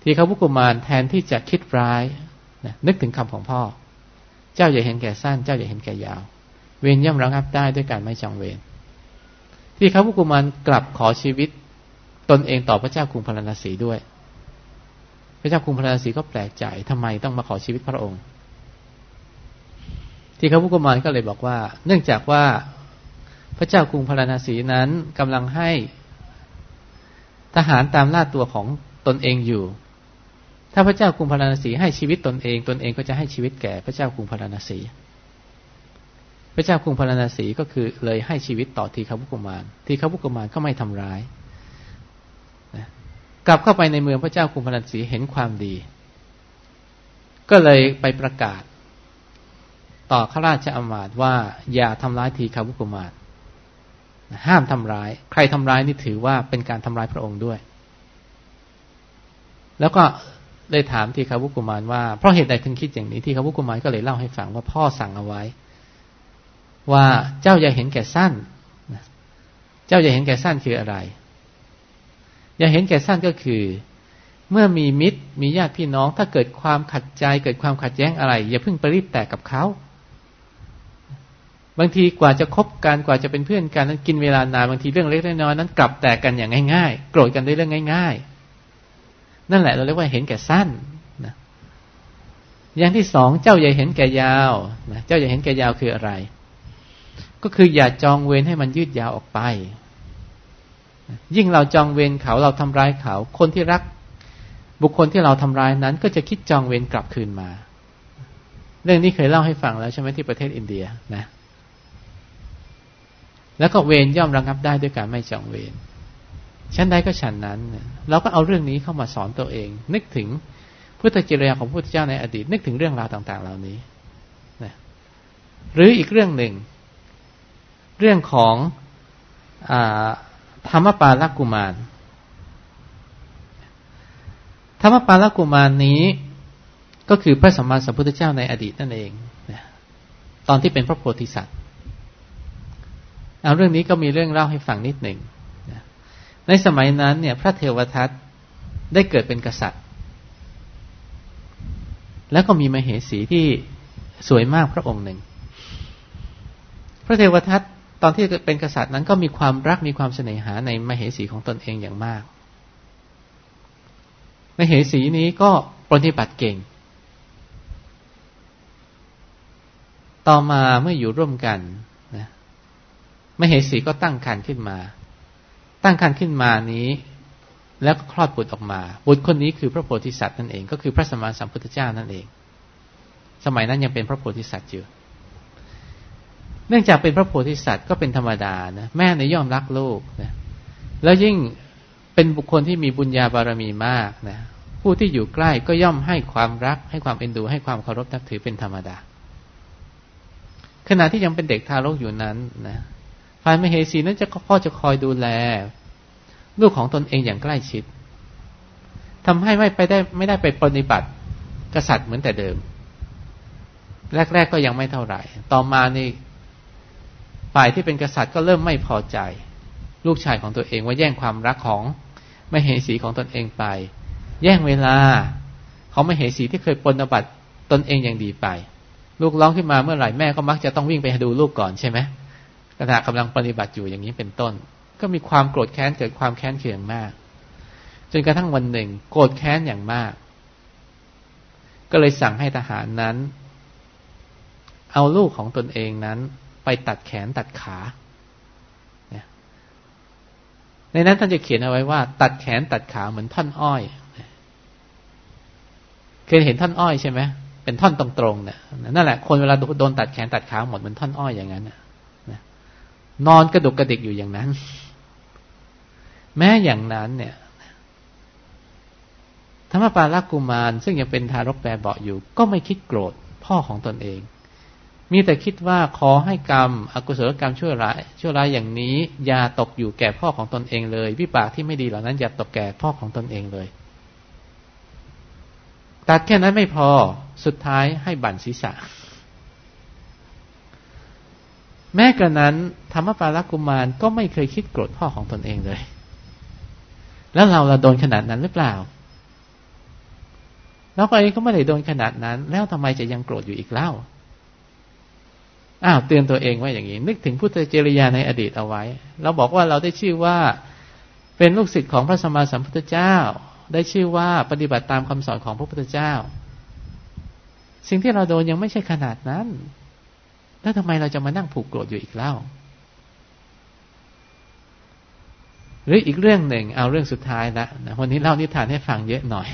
ทีคาวุกุมารแทนที่จะคิดร้ายนะนึกถึงคำของพ่อ เจ้าอย่าเห็นแก่สั้น เจ้าอย่าเห็นแก่ยาว เวรย่อมระงับได้ด้วยการไม่จองเวรที่เขาพุกุมารกลับขอชีวิต ตนเองต่อพระเจ้ากรุงพาราณสีด้วย พระเจ้ากรุงพาราณสีก็แปลกใจทำไมต้องมาขอชีวิตพระองค์ ที่เขาพุกุมารก็เลยบอกว่า เนื่องจากว่า พระเจ้ากรุงพาราณสีนั้นกำลังให้ทหารตามล่าตัวของตนเองอยู่ ถ้าพระเจ้ากรุงพาราณสีให้ชีวิตตนเอง ตนเองก็จะให้ชีวิตแก่พระเจ้ากรุงพาราณสี พระเจ้ากรุงพาราณสีก็คือเลยให้ชีวิตต่อทีฆวุกุมาร ทีฆวุกุมารก็ไม่ทำร้ายนะกลับเข้าไปในเมืองพระเจ้ากรุงพาราณสีเห็นความดี ก็เลยไปประกาศ ต่อข้าราชอามาตย์ว่าอย่าทำร้ายทีคาวุกุมาร ห้ามทำร้าย ใครทำร้ายนี่ถือว่าเป็นการทำร้ายพระองค์ด้วย แล้วก็เลยถามที่คาวุกุมารว่าเพราะเหตุใดถึงคิดอย่างนี้ที่คาวุกุมารก็เลยเล่าให้ฟังว่าพ่อสั่งเอาไว้ ว่าเจ้าอย่าเห็นแก่สั้นเจ้าอย่าเห็นแก่สั้นคืออะไร อย่าเห็นแก่สั้นก็คือ เมื่อมีมิตรมีญาติพี่น้อง ถ้าเกิดความขัดใจ เกิดความขัดแย้งอะไร อย่าเพิ่งไปรีบแตกกับเขา บางทีกว่าจะคบกันกว่าจะเป็นเพื่อนกันนั้นกินเวลานานบางทีเรื่องเล็กน้อยนั้นกลับแตกกันอย่างง่ายๆ โกรธกันด้วยเรื่องง่าย ๆ นั่นแหละเราเรียกว่าเห็นแก่สั้นนะอย่างที่สองเจ้าอย่าเห็นแก่ยาวนะเจ้าอย่าเห็นแก่ยาวคืออะไร ก็คืออย่าจองเวรให้มันยืดยาวออกไป ยิ่งเราจองเวรเขาเราทำร้ายเขา คนที่รักบุคคลที่เราทำร้ายนั้น ก็จะคิดจองเวรกลับคืนมา เรื่องนี้เคยเล่าให้ฟังแล้วใช่ไหมที่ประเทศอินเดียนะ แล้วก็เวรย่อมระงับได้ด้วยการไม่จองเวรชั้นใดก็ฉันนั้น เราก็เอาเรื่องนี้เข้ามาสอนตัวเอง นึกถึงพุทธจิรยาของพระพุทธเจ้าในอดีต นึกถึงเรื่องราวต่าง ๆ เหล่านี้นะหรืออีกเรื่องหนึ่ง เรื่องของอธรรมปาลกุมาร ธรรมปาลกุมารนี้ก็คือพระสัมมาสัมพุทธเจ้าในอดีตนั่นเองตอนที่เป็นพระโพธิสัตว์ เอาเรื่องนี้ก็มีเรื่องเล่าให้ฟังนิดหนึ่งในสมัยนั้นเนี่ย พระเทวทัตได้เกิดเป็นกษัตริย์ แล้วก็มีมเหสีที่สวยมากพระองค์หนึ่ง พระเทวทัตตอนที่เป็นกษัตริย์นั้นก็มีความรักมีความเสน่หาในมเหสีของตนเองอย่างมากมเหสีนี้ก็ปฏิบัติเก่ง ต่อมาเมื่ออยู่ร่วมกัน มเหสีก็ตั้งคันขึ้นมา ตั้งคันขึ้นมานี้ แล้วก็คลอดบุตรออกมา บุตรคนนี้คือพระโพธิสัตว์นั่นเองก็คือพระสมมาสัมพุทธเจ้านั่นเอง สมัยนั้นยังเป็นพระโพธิสัตว์อยู่เนื่องจากเป็นพระโพธิสัตว์ก็เป็นธรรมดานะแม่ในย่อมรักลูกนะแล้วยิ่งเป็นบุคคลที่มีบุญญาบารมีมากนะผู้ที่อยู่ใกล้ก็ย่อมให้ความรัก ให้ความเอ็นดู ให้ความเคารพนับถือเป็นธรรมดา ขณะที่ยังเป็นเด็กทารกอยู่นั้นนะ ฝ่ายมเหสีนั้นจะพ่อจะคอยดูแล ลูกของตนเองอย่างใกล้ชิดทำให้ไม่ไปได้ไม่ได้ไปปฏิบัติ กษัตริย์เหมือนแต่เดิม แรก ๆก็ยังไม่เท่าไหร่ ต่อมานี่ฝ่ายที่เป็นกษัตริย์ก็เริ่มไม่พอใจ ลูกชายของตัวเองว่าแย่งความรักของมเหสีของตนเองไป แย่งเวลาของมเหสีที่เคยปฏิบัติตนเองอย่างดีไป ลูกร้องขึ้นมาเมื่อไหร่แม่ก็มักจะต้องวิ่งไปดูลูกก่อนใช่ไหม ขณะกำลังปฏิบัติอยู่อย่างนี้เป็นต้น ก็มีความโกรธแค้นเกิดความแค้นเคืองมาก จนกระทั่งวันหนึ่ง โกรธแค้นอย่างมาก ก็เลยสั่งให้ทหารนั้น เอาลูกของตนเองนั้น ไปตัดแขนตัดขาในนั้นท่านจะเขียนเอาไว้ว่า ตัดแขนตัดขาเหมือนท่อนอ้อยเคยเห็นท่อนอ้อยใช่ไหมเป็นท่อนตรงๆเนี่ยนั่นแหละคนเวลาโดนตัดแขนตัดขาหมดเหมือนท่อนอ้อยอย่างนั้นน นอนกระดุกกระดิกอยู่อย่างนั้น แม้อย่างนั้นเนี่ยธรรมปาลกุมาร ซึ่งยังเป็นทารกแบเบาอยู่ ก็ไม่คิดโกรธพ่อของตนเอง มีแต่คิดว่าขอให้กรรม อกุศลกรรมชั่วร้ายชั่วร้ายอย่างนี้ อย่าตกอยู่แก่พ่อของตนเองเลย วิบากที่ไม่ดีเหล่านั้น อย่าตกแก่พ่อของตนเองเลยตัดแค่นั้นไม่พอสุดท้ายให้บั่นศีรษะ แม้กระนั้นธรรมปาลกุมารก็ไม่เคยคิดโกรธพ่อของตนเองเลย แล้วเราเราโดนขนาดนั้นหรือเปล่าเราเองก็ไม่ได้โดนขนาดนั้น แล้วทำไมจะยังโกรธอยู่อีกเล่าอ้าวเตือนตัวเองว่าอย่างนี้ นึกถึงพุทธเจริยาในอดีตเอาไว้ เราบอกว่าเราได้ชื่อว่าเป็นลูกศิษย์ของพระสัมมาสัมพุทธเจ้า ได้ชื่อว่าปฏิบัติตามคำสอนของพระพุทธเจ้า สิ่งที่เราโดนยังไม่ใช่ขนาดนั้น แล้วทำไมเราจะมานั่งผูกโกรธอยู่อีกเล่า หรืออีกเรื่องหนึ่ง เอาเรื่องสุดท้ายละนะวันนี้เล่านิทานให้ฟังเยอะหน่อย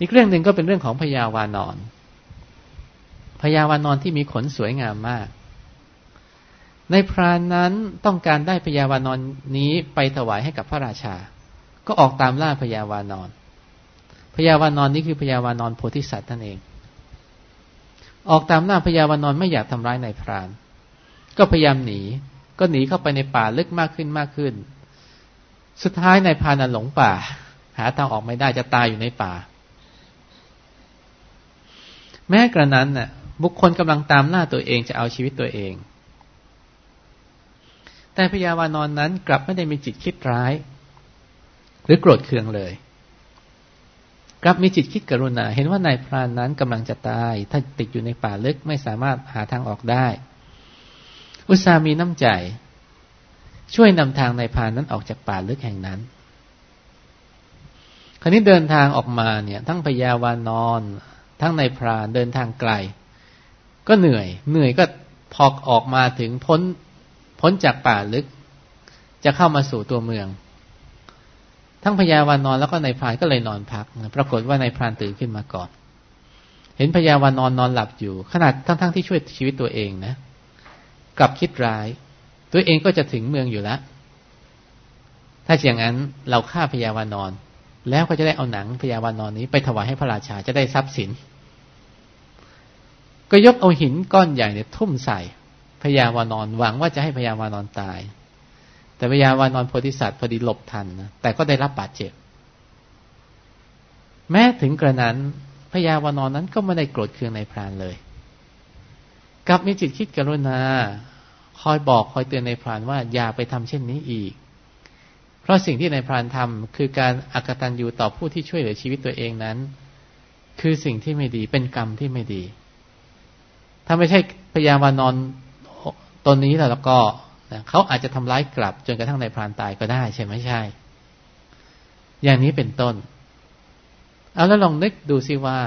อีกเรื่องหนึ่งก็เป็นเรื่องของพญาวานอนพญาวานอนที่มีขนสวยงามมาก ในพรานนั้นต้องการได้พญาวานอนนี้ไปถวายให้กับพระราชา ก็ออกตามล่าพญาวานอนพญาวานอนนี้คือพญาวานอนโพธิสัตว์นั่นเอง ออกตามหน้าพญาวานอนไม่อยากทำร้ายนายพราน ก็พยายามหนี ก็หนีเข้าไปในป่าลึกมากขึ้นมากขึ้น สุดท้ายนายพรานหลงป่า หาทางออกไม่ได้จะตายอยู่ในป่า แม้กระนั้นน่ะ บุคคลกำลังตามหน้าตัวเองจะเอาชีวิตตัวเอง แต่พญาวานอนนั้นกลับไม่ได้มีจิตคิดร้าย หรือโกรธเคืองเลย กลับมีจิตคิดกรุณา เห็นว่านายพรานนั้นกำลังจะตาย ถ้าติดอยู่ในป่าลึกไม่สามารถหาทางออกได้ อุตสามีน้ำใจ ช่วยนำทางนายพรานนั้นออกจากป่าลึกแห่งนั้น คราวนี้เดินทางออกมาเนี่ย ทั้งพยาวานอน ทั้งนายพรานเดินทางไกล ก็เหนื่อย เหนื่อยก็พอกออกมาถึงพ้นพ้นจากป่าลึก จะเข้ามาสู่ตัวเมือง ทั้งพญาวานนอนแล้วก็นายพรานก็เลยนอนพักปรากฏว่านายพรานตื่นขึ้นมาก่อน เห็นพญาวานอนนอนหลับอยู่ ขนาดทั้งๆทที่ช่วยชีวิตตัวเองนะกลับคิดร้าย ตัวเองก็จะถึงเมืองอยู่แล้วถ้าอย่างนั้นเราฆ่าพญาวานอน แล้วก็จะได้เอาหนังพญาวานอนนี้ไปถวายให้พระราชาจะได้ทรัพย์สิน ก็ยกเอาหินก้อนใหญ่เนี่ยทุ่มใส่พญาวานอนหวังว่าจะให้พญาวานอนตาย แต่พญาวานอนโพธิสัตว์พอดีหลบทันนะแต่ก็ได้รับบาดเจ็บ แม้ถึงกระนั้นพญาวานอนนั้นก็ไม่ได้โกรธเคืองในพรานเลยกลับมีจิตคิดกรุณา คอยบอกคอยเตือนในพรานว่าอย่าไปทำเช่นนี้อีก เพราะสิ่งที่ในพรานทำคือการอักตันยูต่อผู้ที่ช่วยเหลือชีวิตตัวเองนั้น คือสิ่งที่ไม่ดีเป็นกรรมที่ไม่ดี ถ้าไม่ใช่พญาวานอนตนนี้แล้วก็ นะเขาอาจจะทำร้ายกลับจนกระทั่งในพรานตายก็ได้ใช่ไหมใช่ อย่างนี้เป็นต้น เอาแล้วลองนึกดูสิว่า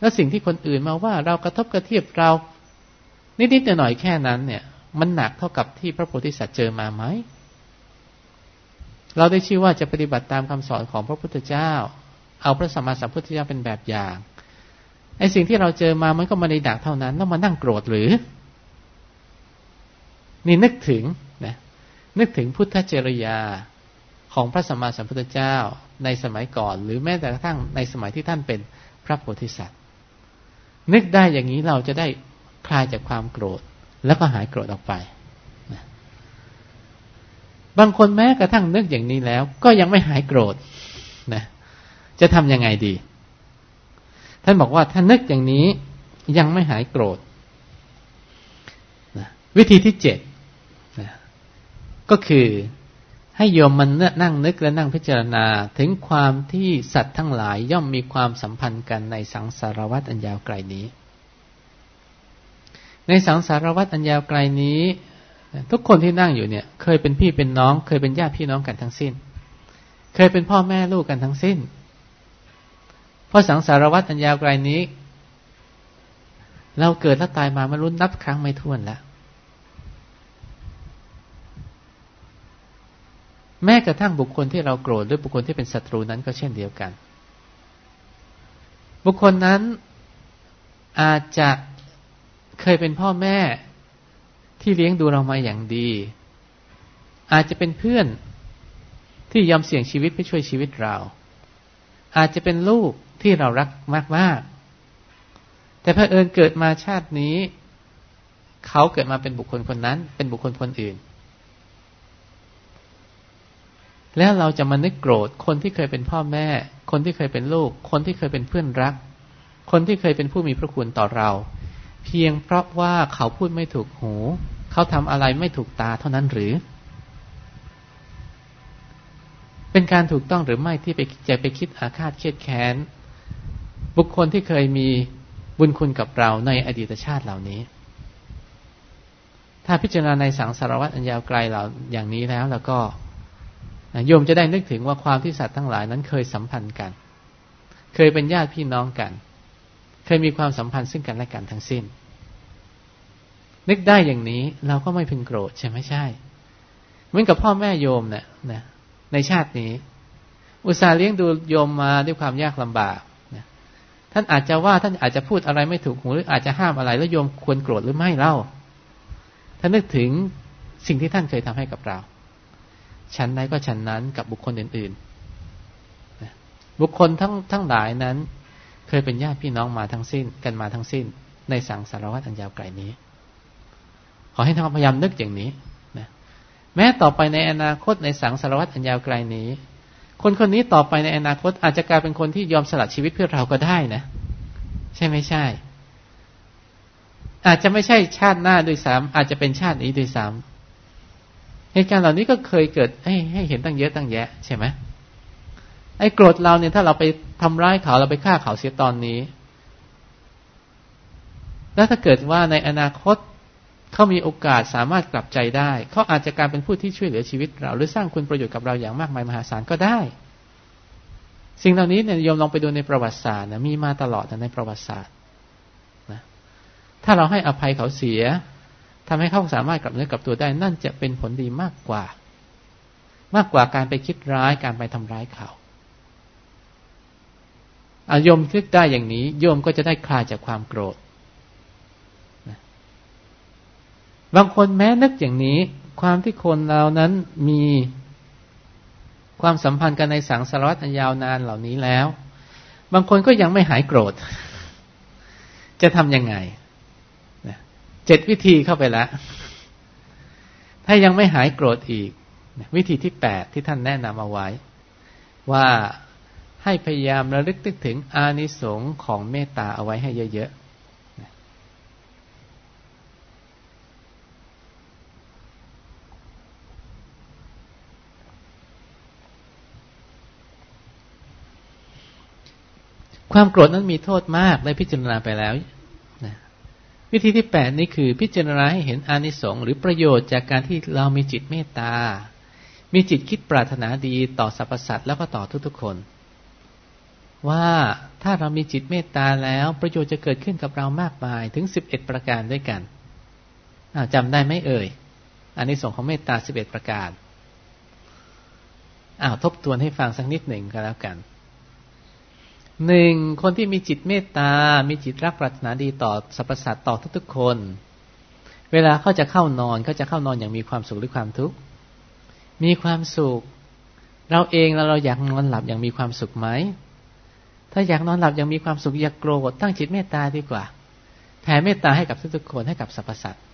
แล้วสิ่งที่คนอื่นมาว่าเรากระทบกระเทียบเรา นิดๆหน่อยๆแค่นั้น เนี่ย มันหนักเท่ากับที่พระโพธิสัตว์เจอมาไหมเราได้ชื่อว่าจะปฏิบัติตามคำสอนของพระพุทธเจ้า เอาพระสัมมาสัมพุทธเจ้าเป็นแบบอย่างไอ้สิ่งที่เราเจอมามันก็มาในดักเท่านั้นแล้วมานั่งโกรธหรือ นี่นึกถึงนะนึกถึงพุทธเจริยาของพระสัมมาสัมพุทธเจ้าในสมัยก่อน หรือแม้แต่กระทั่งในสมัยที่ท่านเป็นพระโพธิสัตว์ นึกได้อย่างนี้เราจะได้คลายจากความโกรธ แล้วก็หายโกรธออกไปนะบางคนแม้กระทั่งนึกอย่างนี้แล้ว ก็ยังไม่หายโกรธนะจะทำยังไงดี ท่านบอกว่าถ้านึกอย่างนี้ยังไม่หายโกรธนะวิธีที่เจ็ด ก็คือให้โยมมันนั่งนึกและนั่งพิจารณาถึงความที่สัตว์ทั้งหลายย่อมมีความสัมพันธ์กันในสังสารวัฏอันยาวไกลนี้ ในสังสารวัฏอันยาวไกลนี้ ทุกคนที่นั่งอยู่เนี่ย เคยเป็นพี่เป็นน้อง เคยเป็นญาติพี่น้องกันทั้งสิ้น เคยเป็นพ่อแม่ลูกกันทั้งสิ้น เพราะสังสารวัฏอันยาวไกลนี้ เราเกิดและตายมาไม่รู้นับครั้งไม่ถ้วนแล้ว แม้กระทั่งบุคคลที่เราโกรธหรือบุคคลที่เป็นศัตรูนั้นก็เช่นเดียวกัน บุคคลนั้นอาจจะเคยเป็นพ่อแม่ที่เลี้ยงดูเรามาอย่างดี อาจจะเป็นเพื่อนที่ยอมเสี่ยงชีวิตเพื่อช่วยชีวิตเรา อาจจะเป็นลูกที่เรารักมากๆ แต่เผอิญเกิดมาชาตินี้ เขาเกิดมาเป็นบุคคลคนนั้น เป็นบุคคลคนอื่น แล้วเราจะมานึกโกรธคนที่เคยเป็นพ่อแม่ คนที่เคยเป็นลูก คนที่เคยเป็นเพื่อนรัก คนที่เคยเป็นผู้มีพระคุณต่อเรา เพียงเพราะว่าเขาพูดไม่ถูกหู เขาทำอะไรไม่ถูกตาเท่านั้นหรือ เป็นการถูกต้องหรือไม่ที่ไปจะไปคิดอาฆาตเครียดแค้น บุคคลที่เคยมีบุญคุณกับเราในอดีตชาติเหล่านี้ ถ้าพิจารณาในสังสารวัตรอันยาวไกลเราอย่างนี้แล้วแล้วก็ โยมจะได้นึกถึงว่าความที่สัตว์ทั้งหลายนั้นเคยสัมพันธ์กัน เคยเป็นญาติพี่น้องกัน เคยมีความสัมพันธ์ซึ่งกันและกันทั้งสิ้น นึกได้อย่างนี้เราก็ไม่พึงโกรธใช่ไหมใช่ เหมือนกับพ่อแม่โยมเนี่ยนะในชาตินี้ อุตส่าห์เลี้ยงดูโยมมาด้วยความยากลำบากนะท่านอาจจะว่าท่านอาจจะพูดอะไรไม่ถูกหูหรืออาจจะห้ามอะไรแล้วโยมควรโกรธหรือไม่เล่าท่านนึกถึงสิ่งที่ท่านเคยทำให้กับเรา ชั้นใดก็ชั้นนั้นกับบุคคลอื่นๆ บุคคลทั้งทั้งหลายนั้น เคยเป็นญาติพี่น้องมาทั้งสิ้นกันมาทั้งสิ้น ในสังสารวัฏอันยาวไกลนี้ ขอให้ท่านพยายามนึกอย่างนี้นะแม้ต่อไปในอนาคตในสังสารวัฏอันยาวไกลนี้ คนคนนี้ต่อไปในอนาคตอาจจะกลายเป็นคนที่ยอมสละชีวิตเพื่อเราก็ได้นะ ใช่ไม่ใช่ อาจจะไม่ใช่ชาติหน้าด้วยซ้ำอาจจะเป็นชาตินี้ด้วยซ้ำ เหตุการณ์เหล่านี้ก็เคยเกิดให้ให้เห็นตั้งเยอะตั้งแยะใช่ไหมไอ้โกรธเราเนี่ยถ้าเราไปทำร้ายเขาเราไปฆ่าเขาเสียตอนนี้ แล้วถ้าเกิดว่าในอนาคตเขามีโอกาสสามารถกลับใจได้ เขาอาจจะการเป็นผู้ที่ช่วยเหลือชีวิตเรา หรือสร้างคุณประโยชน์กับเราอย่างมากมายมหาศาลก็ได้ สิ่งเหล่านี้เนี่ยโยมลองไปดูในประวัติศาสตร์นะมีมาตลอดนะในประวัติศาสตร์นะถ้าเราให้อภัยเขาเสีย ทำให้เขาสามารถกลับเนื้อกลับตัวได้ นั่นจะเป็นผลดีมากกว่า มากกว่าการไปคิดร้ายการไปทำร้ายเขาอายมคิดได้อย่างนี้ โยมก็จะได้คลายจากความโกรธบางคนแม้นึกอย่างนี้ ความที่คนเรานั้นมีความสัมพันธ์กันในสังสารวัตอันยาวนานเหล่านี้แล้ว บางคนก็ยังไม่หายโกรธ จะทำยังไง เจ็ดวิธีเข้าไปแล้ว ถ้ายังไม่หายโกรธอีก วิธีที่แปดที่ท่านแนะนำเอาไว้ ว่าให้พยายามระลึกนึกถึงอานิสงส์ของเมตตาเอาไว้ให้เยอะความโกรธนั้นมีโทษมากได้พิจารณาไปแล้ว วิธีที่แปดนี้คือพิจารณาให้เห็นอานิสงส์หรือประโยชน์จากการที่เรามีจิตเมตตา มีจิตคิดปรารถนาดีต่อสรรพสัตว์แล้วก็ต่อทุกๆคน ว่าถ้าเรามีจิตเมตตาแล้วประโยชน์จะเกิดขึ้นกับเรามากมายถึงสิบเอ็ดประการด้วยกันจำได้ไหมเอ่ยอานิสงส์ของเมตตาสิบเอ็ดประการอ้าวทบทวนให้ฟังสักนิดหนึ่งก็แล้วกัน หนึ่งคนที่มีจิตเมตตา มีจิตรักปรารถนาดีต่อสรรพสัตว์ต่อทุกๆคน เวลาเขาจะเข้านอนเขาจะเข้านอนอย่างมีความสุขหรือความทุกข์ มีความสุข เราเองเราเราอยากนอนหลับอย่างมีความสุขไหม ถ้าอยากนอนหลับอย่างมีความสุขอยากโกรธตั้งจิตเมตตาดีกว่า แผ่เมตตาให้กับทุกๆคนให้กับสรรพสัตว์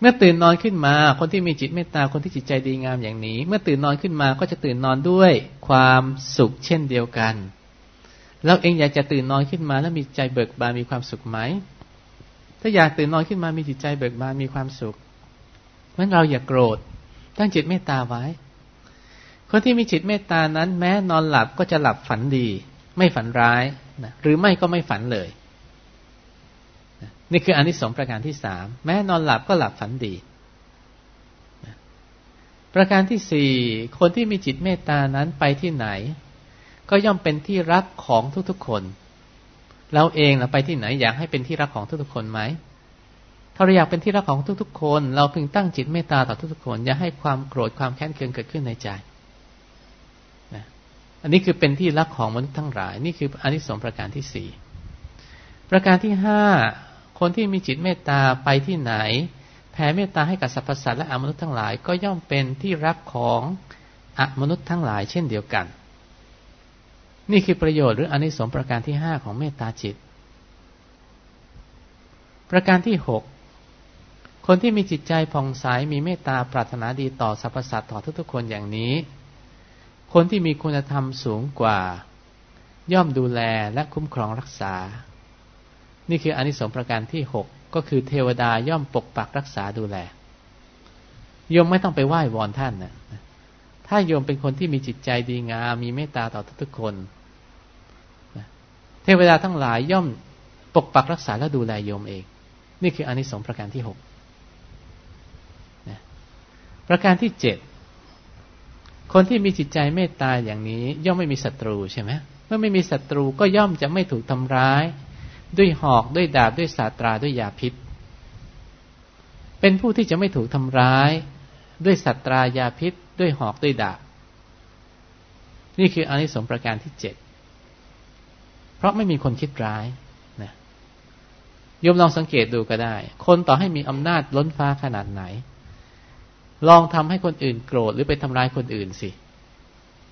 เมื่อตื่นนอนขึ้นมา คนที่มีจิตเมตตาคนที่จิตใจดีงามอย่างนี้ เมื่อตื่นนอนขึ้นมาก็จะตื่นนอนด้วยความสุขเช่นเดียวกัน แล้วเองอยากจะตื่นนอนขึ้นมา แล้วมีใจเบิกบานมีความสุขไหม ถ้าอยากตื่นนอนขึ้นมามีจิตใจเบิกบานมีความสุขเพราะเราอย่ากโกรธตั้งจิตเมตตาไว้ คนที่มีจิตเมตตานั้น แม้นอนหลับก็จะหลับฝันดี ไม่ฝันร้ายนะหรือไม่ก็ไม่ฝันเลย นี่คืออนนิสงส์ประการที่สามแม้นอนหลับก็หลับฝันดี ประการที่สี่คนที่มีจิตเมตตานั้นไปที่ไหน ก็ย่อมเป็นที่รักของทุกๆคน เราเองเราไปที่ไหนอยากให้เป็นที่รักของทุกๆคนไหมถ้าเราอยากเป็นที่รักของทุกๆคน เราพึงตั้งจิตเมตตาต่อทุกๆคน อย่าให้ความโกรธความแค้นเคืองเกิดขึ้นในใจนะอันนี้คือเป็นที่รักของมนุษย์ทั้งหลาย นี่คืออนนิสงส์ประการที่สี่ประการที่ห้า คนที่มีจิตเมตตาไปที่ไหน แผ่เมตตาให้กับสรรพสัตว์และอมนุษย์ทั้งหลาย ก็ย่อมเป็นที่รักของอมนุษย์ทั้งหลาย เช่นเดียวกัน นี่คือประโยชน์หรืออนิสงส์ประการที่ห้าของเมตตาจิต ประการที่หกคนที่มีจิตใจผ่องใสมีเมตตาปรารถนาดีต่อสรรพสัตว์ต่อทุกๆคนอย่างนี้ คนที่มีคุณธรรมสูงกว่า ย่อมดูแลและคุ้มครองรักษา นี่คืออนิสงส์ประการที่หกก็คือเทวดาย่อมปกปักรักษาดูแลโยมไม่ต้องไปไหว้วอนท่านนะถ้าโยมเป็นคนที่มีจิตใจดีงามมีเมตตาต่อทุกคนเทวดาทั้งหลายย่อมปกปักรักษาและดูแลโยมเอง นี่คืออนิสงส์ประการที่หกประการที่เจ็ดคนที่มีจิตใจเมตตาอย่างนี้ ย่อมไม่มีศัตรูใช่ไหมเมื่อไม่มีศัตรูก็ย่อมจะไม่ถูกทำร้าย ด้วยหอกด้วยดาบด้วยสาตราด้วยยาพิษ เป็นผู้ที่จะไม่ถูกทำร้าย ด้วยสัตรายาพิษ ด้วยหอกด้วยดาบ นี่คืออนิสงส์ประการที่เจ็ดเพราะไม่มีคนคิดร้ายนะยมลองสังเกตดูก็ได้ คนต่อให้มีอำนาจล้นฟ้าขนาดไหน ลองทำให้คนอื่นโกรธหรือไปทำร้ายคนอื่นสิ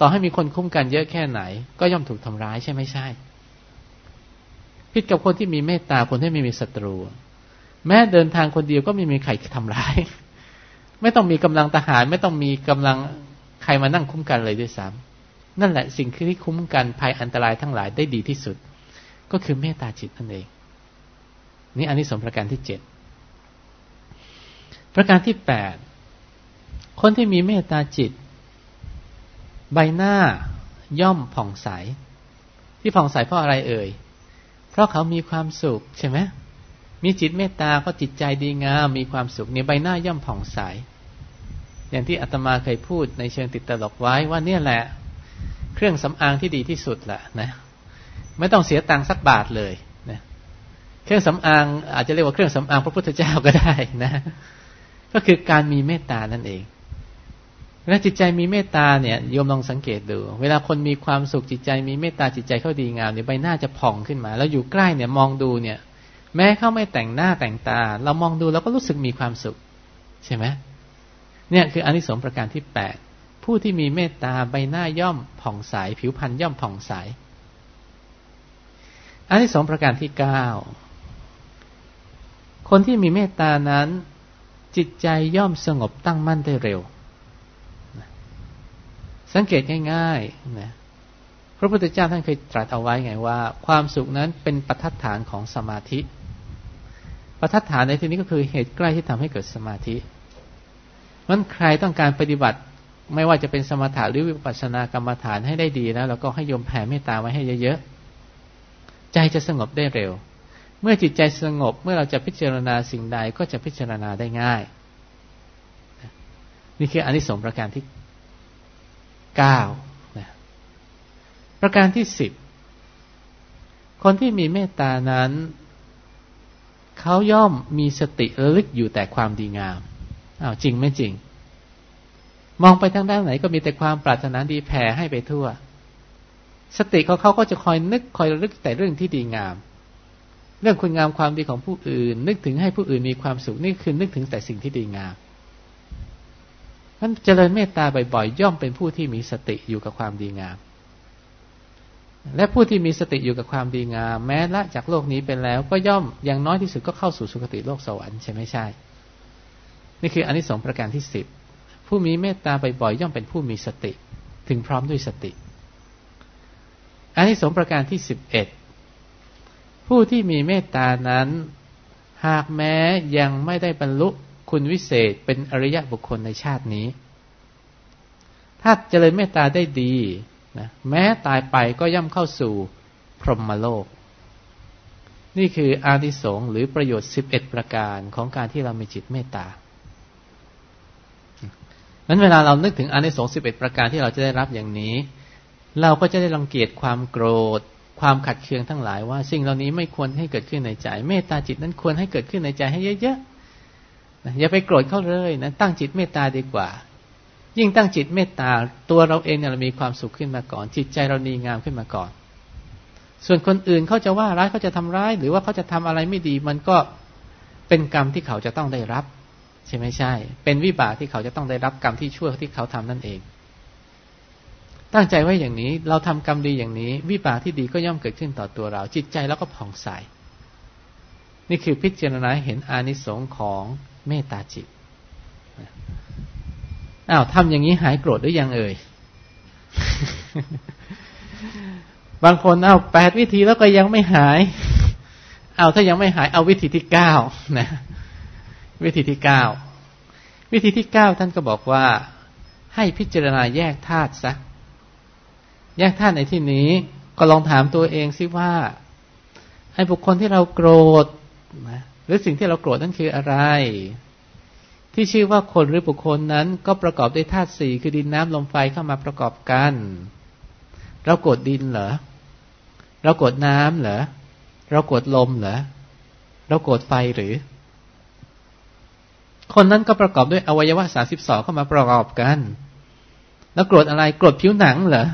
ต่อให้มีคนคุ้มกันเยอะแค่ไหน ก็ย่อมถูกทำร้ายใช่ไม่ใช่ ผิดกับคนที่มีเมตตาคนที่ไม่มีศัตรู แม้เดินทางคนเดียวก็ไม่มีใครทำร้าย ไม่ต้องมีกำลังทหาร ไม่ต้องมีกำลังใครมานั่งคุ้มกันเลยด้วยซ้ำนั่นแหละสิ่งที่คุ้มกันภัยอันตรายทั้งหลายได้ดีที่สุด ก็คือเมตตาจิตนั่นเอง นี่อันนี้สมประการที่เจ็ดประการที่แปดคนที่มีเมตตาจิต ใบหน้าย่อมผ่องใส ที่ผ่องใสเพราะอะไรเอ่ย เพราะเขามีความสุขใช่ไหมมีจิตเมตตาก็จิตใจดีงามมีความสุขเนี่ยใบหน้าย่อมผ่องใส อย่างที่อาตมาเคยพูดในเชิงติดตลกไว้ว่าเนี่ยแหละ เครื่องสำอางที่ดีที่สุดแหละนะไม่ต้องเสียตังค์สักบาทเลยนะเครื่องสำอางอาจจะเรียกว่าเครื่องสำอางพระพุทธเจ้าก็ได้นะ ก็คือการมีเมตตานั่นเอง เวลาจิตใจมีเมตตาเนี่ยโยมลองสังเกตดู เวลาคนมีความสุขจิตใจมีเมตตาจิตใจเขาดีงามเนี่ยใบหน้าจะผ่องขึ้นมา แล้วอยู่ใกล้เนี่ยมองดูเนี่ย แม้เขาไม่แต่งหน้าแต่งตา เรามองดูเราก็รู้สึกมีความสุข ใช่ไหมเนี่ยคืออนิสงส์ประการที่แปดผู้ที่มีเมตตาใบหน้าย่อมผ่องใสผิวพรรณย่อมผ่องใสอันที่สองประการที่เก้า คนที่มีเมตตานั้น จิตใจย่อมสงบตั้งมั่นได้เร็ว สังเกตง่ายๆนะพระพุทธเจ้าท่านเคยตรัสเอาไว้ไงว่า ความสุขนั้นเป็นปัจฐานของสมาธิปัจฐานในที่นี้ก็คือเหตุใกล้ที่ทำให้เกิดสมาธิมันใครต้องการปฏิบัติไม่ว่าจะเป็นสมถะหรือวิปัสสนากรรมฐานให้ได้ดีแล้วเราก็ให้ยมแผ่เมตตาไว้ให้เยอะๆใจจะสงบได้เร็ว เมื่อจิตใจสงบเมื่อเราจะพิจารณาสิ่งใดก็จะพิจารณาได้ง่าย นี่คืออนิสงส์ประการที่ เก้านะประการที่สิบคนที่มีเมตตานั้น เขาย่อมมีสติระลึกอยู่แต่ความดีงามอ้าวจริงไม่จริง มองไปทางด้านไหนก็มีแต่ความปรารถนาดีแผ่ให้ไปทั่ว สติของเขาก็จะคอยนึกคอยระลึกแต่เรื่องที่ดีงาม เรื่องคุณงามความดีของผู้อื่น นึกถึงให้ผู้อื่นมีความสุขนี่คือนึกถึงแต่สิ่งที่ดีงาม นั้นเจริญเมตตาบ่อยๆ ย่อมเป็นผู้ที่มีสติอยู่กับความดีงาม และผู้ที่มีสติอยู่กับความดีงาม แม้ละจากโลกนี้เป็นแล้ว ก็ย่อมอย่างน้อยที่สุดก็เข้าสู่สุคติโลกสวรรค์ใช่ไหมใช่ นี่คืออันที่สองประการที่สิบผู้มีเมตตาบ่อยๆย่อมเป็นผู้มีสติ ถึงพร้อมด้วยสติ อันที่สองประการที่สิบเอ็ดผู้ที่มีเมตตานั้น หากแม้ยังไม่ได้บรรลุ คุณวิเศษเป็นอริยะบุคคลในชาตินี้ ถ้าเจริญเมตตาได้ดีนะแม้ตายไปก็ย่ำเข้าสู่พรหมโลก นี่คืออานิสงส์หรือประโยชน์สิบเอ็ดประการของการที่เรามีจิตเมตตานั้นเวลาเรานึกถึงอานิสงส์สิบเอ็ดประการที่เราจะได้รับอย่างนี้ เราก็จะได้รังเกียจความโกรธ ความขัดเคืองทั้งหลายว่า สิ่งเหล่านี้ไม่ควรให้เกิดขึ้นในใจ เมตตาจิตนั้นควรให้เกิดขึ้นในใจให้เยอะ อย่าไปโกรธเขาเลยนะตั้งจิตเมตตาดีกว่า ยิ่งตั้งจิตเมตตา ตัวเราเองเนี่ยเรามีความสุขขึ้นมาก่อน จิตใจเราดีงามขึ้นมาก่อน ส่วนคนอื่นเขาจะว่าร้ายเขาจะทำร้าย หรือว่าเขาจะทำอะไรไม่ดี มันก็เป็นกรรมที่เขาจะต้องได้รับ ใช่ไหมใช่ เป็นวิบากที่เขาจะต้องได้รับกรรมที่ชั่วที่เขาทำนั่นเอง ตั้งใจไว้อย่างนี้ เราทำกรรมดีอย่างนี้ วิบากที่ดีก็ย่อมเกิดขึ้นต่อตัวเรา จิตใจแล้วก็ผ่องใสนี่คือพิจารณาเห็นอานิสงส์ของ เมตตาจิตอ้าวทำอย่างนี้หายโกรธหรือยังเอ่ย บางคนเอาแปดวิธีแล้วก็ยังไม่หาย เอาถ้ายังไม่หายเอาวิธีที่เก้านะ วิธีที่เก้าวิธีที่เก้าท่านก็บอกว่า ให้พิจารณาแยกธาตุซะแยกธาตุในที่นี้ก็ลองถามตัวเองซิว่าไอ้บุคคลที่เราโกรธนะ หรือสิ่งที่เราโกรธนั่นคืออะไร ที่ชื่อว่าคนหรือบุคคลนั้นก็ประกอบด้วยธาตุสี่คือดินน้ำลมไฟเข้ามาประกอบกัน เราโกรธดินเหรอเราโกรธน้ำเหรอเราโกรธลมเหรอเราโกรธไฟหรือ คนนั้นก็ประกอบด้วยอวัยวะสาสิบสองเข้ามาประกอบกัน แล้วโกรธอะไรโกรธผิวหนังเหรอ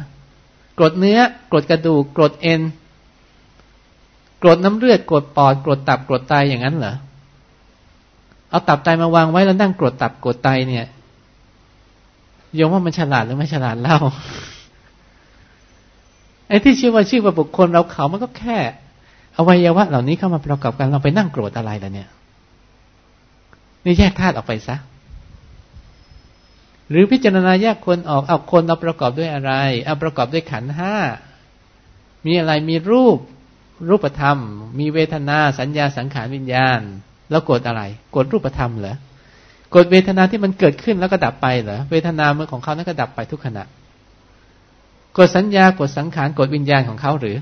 โกรธเนื้อโกรธกระดูกโกรธเอ็น กรดน้ำเลือดกรดปอดกรดตับกรดไตอย่างนั้นเหรอเอาตับไตมาวางไว้แล้วนั่งกรดตับกรดไตเนี่ยโยมว่ามันฉลาดหรือไม่ฉลาดเล่าไอ้ที่ชื่อว่าชื่อว่าบุคคลเราเขามันก็แค่อวัยวะเหล่านี้เข้ามาประกอบกันเราไปนั่งโกรธอะไรล่ะเนี่ย นี่แยกธาตุออกไปซะหรือพิจารณาแยกคนออกเอาคนเราประกอบด้วยอะไรเอาประกอบด้วยขันห้ามีอะไรมีรูป รูปธรรม มีเวทนาสัญญาสังขารวิญญาณ แล้วกดอะไรกดรูปธรรมเหรอกดเวทนาที่มันเกิดขึ้นแล้วก็ดับไปเหรอเวทนาเมื่อของเขานั้นก็ดับไปทุกขณะกดสัญญากดสังขารกดวิญญาณของเขาหรือ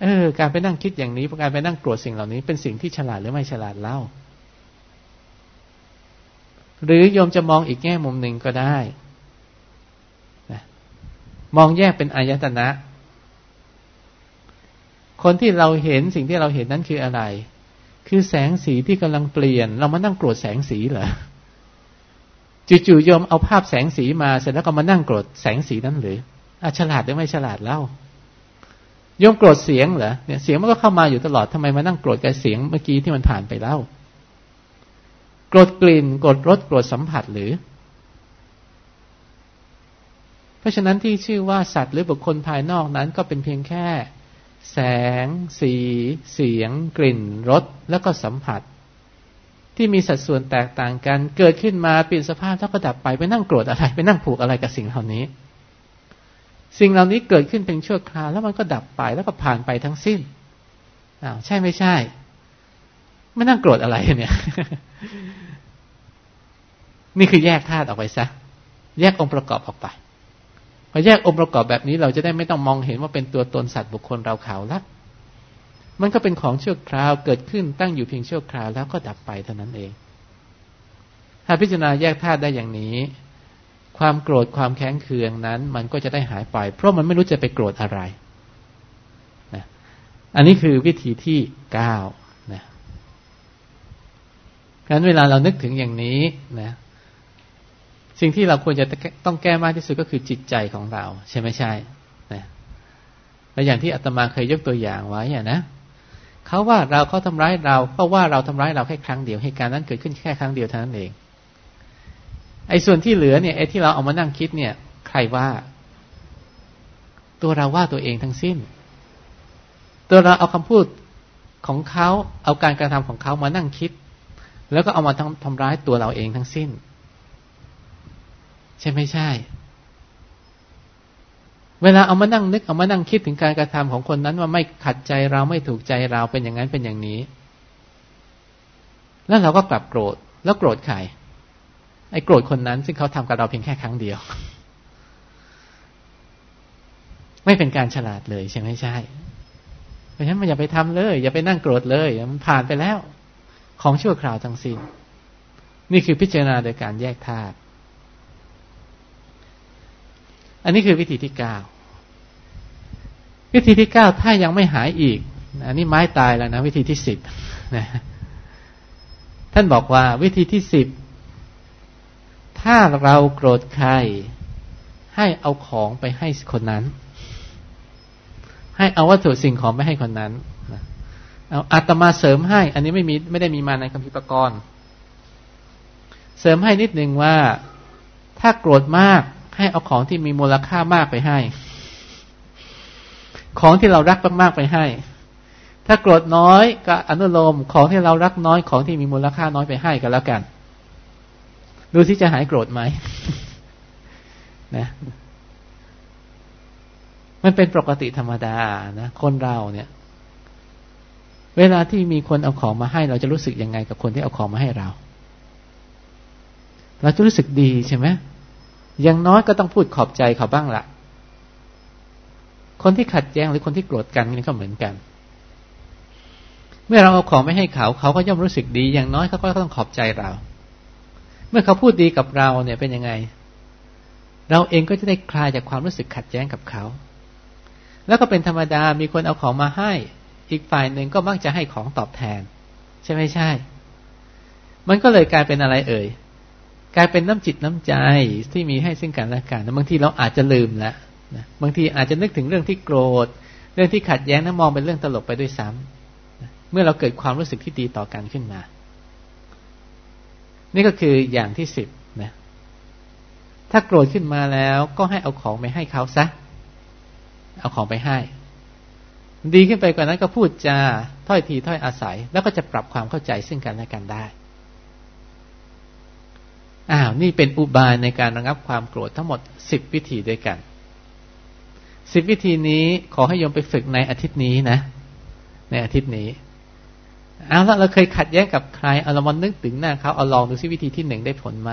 เออ การไปนั่งคิดอย่างนี้การไปนั่งโกรธสิ่งเหล่านี้ เป็นสิ่งที่ฉลาดหรือไม่ฉลาดเล่า หรือโยมจะมองอีกแง่มุมหนึ่งก็ได้มองแยกเป็นอายตนะ คนที่เราเห็นสิ่งที่เราเห็นนั้นคืออะไร คือแสงสีที่กำลังเปลี่ยน เรามานั่งโกรธแสงสีเหรอจู่ๆโยมเอาภาพแสงสีมาเสร็จแล้วก็มานั่งโกรธแสงสีนั้นหรืออฉลาดหรือไม่ฉลาดเล่าโยมโกรธเสียงเหรอเนี่ยเสียงมันก็เข้ามาอยู่ตลอดทำไมมานั่งโกรธกับเสียงเมื่อกี้ที่มันผ่านไปแล้วโกรธกลิ่นโกรธรสโกรธสัมผัสหรือ เพราะฉะนั้นที่ชื่อว่าสัตว์หรือบุคคลภายนอกนั้นก็เป็นเพียงแค่ แสง สี เสียง กลิ่น รส แล้วก็สัมผัส ที่มีสัดส่วนแตกต่างกัน เกิดขึ้นมาเปลี่ยนสภาพแล้วก็ดับไปไปนั่งโกรธอะไร ไปนั่งผูกอะไรกับสิ่งเหล่านี้ สิ่งเหล่านี้เกิดขึ้นเป็นชั่วคราว แล้วมันก็ดับไปแล้วก็ผ่านไปทั้งสิ้นอ้าวใช่ไม่ใช่ ไม่นั่งโกรธอะไรเนี่ย นี่คือแยกธาตุออกไปซะ แยกองค์ประกอบออกไป พอแยกองค์ประกอบแบบนี้เราจะได้ไม่ต้องมองเห็นว่าเป็นตัวตนสัตว์บุคคลเราเขาละมันก็เป็นของชั่วคราวเกิดขึ้นตั้งอยู่เพียงชั่วคราวแล้วก็ดับไปเท่านั้นเอง ถ้าพิจารณาแยกธาตุได้อย่างนี้ ความโกรธความแค้นเคืองนั้น มันก็จะได้หายไป เพราะมันไม่รู้จะไปโกรธอะไรนะอันนี้คือวิธีที่เก้านะงั้นเวลาเรานึกถึงอย่างนี้นะ สิ่งที่เราควรจะต้องแก้มากที่สุดก็คือจิตใจของเรา ใช่ไหมใช่นะและอย่างที่อาตมาเคยยกตัวอย่างไว้อะนะเขาว่าเราเขาทำร้ายเราเขาว่าเราทำร้ายเราแค่ครั้งเดียวเหตุการณ์นั้นเกิดขึ้นแค่ครั้งเดียวเท่านั้นเอง ไอ้ส่วนที่เหลือเนี่ยไอ้ที่เราเอามานั่งคิดเนี่ย ใครว่า ตัวเราว่าตัวเองทั้งสิ้น ตัวเราเอาคำพูดของเขาเอาการกระทำของเขามานั่งคิด แล้วก็เอามาทำทำร้ายตัวเราเองทั้งสิ้น ใช่ไม่ใช่ เวลาเอามานั่งนึกเอามานั่งคิดถึงการกระทำของคนนั้นว่าไม่ขัดใจเราไม่ถูกใจเราเป็นอย่างนั้นเป็นอย่างนี้ แล้วเราก็กลับโกรธแล้วโกรธใครไอ้โกรธคนนั้น ซึ่งเขาทำกับเราเพียงแค่ครั้งเดียว ไม่เป็นการฉลาดเลยใช่ไหมใช่เพราะฉะนั้นมันอย่าไปทำเลย อย่าไปนั่งโกรธเลยมันผ่านไปแล้ว ของชั่วคราวทั้งสิ้นนี่คือพิจารณาโดยการแยกธาตุ อันนี้คือวิธีที่เก้าวิธีที่เก้าถ้ายังไม่หายอีกอันนี้ไม้ตายแล้วนะวิธีที่สิบนะท่านบอกว่าวิธีที่สิบถ้าเราโกรธใคร ให้เอาของไปให้คนนั้น ให้เอาวัตถุสิ่งของไปให้คนนั้นเอาอาตมาเสริมให้ อันนี้ไม่มีไม่ได้มีมาในคัมภีร์ปกรณ์เสริมให้นิดหนึ่งว่า ถ้าโกรธมาก ให้เอาของที่มีมูลค่ามากไปให้ ของที่เรารักมากๆไปให้ ถ้าโกรธน้อยก็อนุโลมของที่เรารักน้อยของที่มีมูลค่าน้อยไปให้กันแล้วกัน ดูที่จะหายโกรธไหมนะมันเป็นปกติธรรมดานะคนเราเนี่ย เวลาที่มีคนเอาของมาให้ เราจะรู้สึกยังไงกับคนที่เอาของมาให้เรา เราจะรู้สึกดีใช่ไหม ย่างน้อยก็ต้องพูดขอบใจเขาบ้างละ่ะ คนที่ขัดแย้งหรือคนที่โกรธกันนี่ก็เหมือนกัน เมื่อเราเอาของไม่ให้เขา เขาก็ย่อมรู้สึกดี อย่างน้อยเขาก็ต้องขอบใจเรา เมื่อเขาพูดดีกับเราเนี่ยเป็นยังไง เราเองก็จะได้คลายจากความรู้สึกขัดแย้งกับเขา แล้วก็เป็นธรรมดามีคนเอาของมาให้ อีกฝ่ายหนึ่งก็มักจะให้ของตอบแทน ใช่ไหมใช่ มันก็เลยกลายเป็นอะไรเอ่ย กลายเป็นน้ำจิตน้ำใจที่มีให้ซึ่งกันและกันบางทีเราอาจจะลืมแล้วนะบางทีอาจจะนึกถึงเรื่องที่โกรธ เรื่องที่ขัดแย้งนั้นมองเป็นเรื่องตลกไปด้วยซ้ำเมื่อเราเกิดความรู้สึกที่ดีต่อกันขึ้นมา นี่ก็คืออย่างที่สิบนะ ถ้าโกรธขึ้นมาแล้วก็ให้เอาของไปให้เขาซะ เอาของไปให้ ดีขึ้นไปกว่านั้นก็พูดจาถ้อยทีถ้อยอาศัย แล้วก็จะปรับความเข้าใจซึ่งกันและกันได้ อ้าวนี่เป็นอุบายในการระงับความโกรธทั้งหมดสิบวิธีด้วยกันสิบวิธีนี้ขอให้โยมไปฝึกในอาทิตย์นี้นะ ในอาทิตย์นี้เอาละเราเคยขัดแย้งกับใครเอาเรามานึกถึงหน้าเขาเอาลองดูซิวิธีที่หนึ่งได้ผลไหม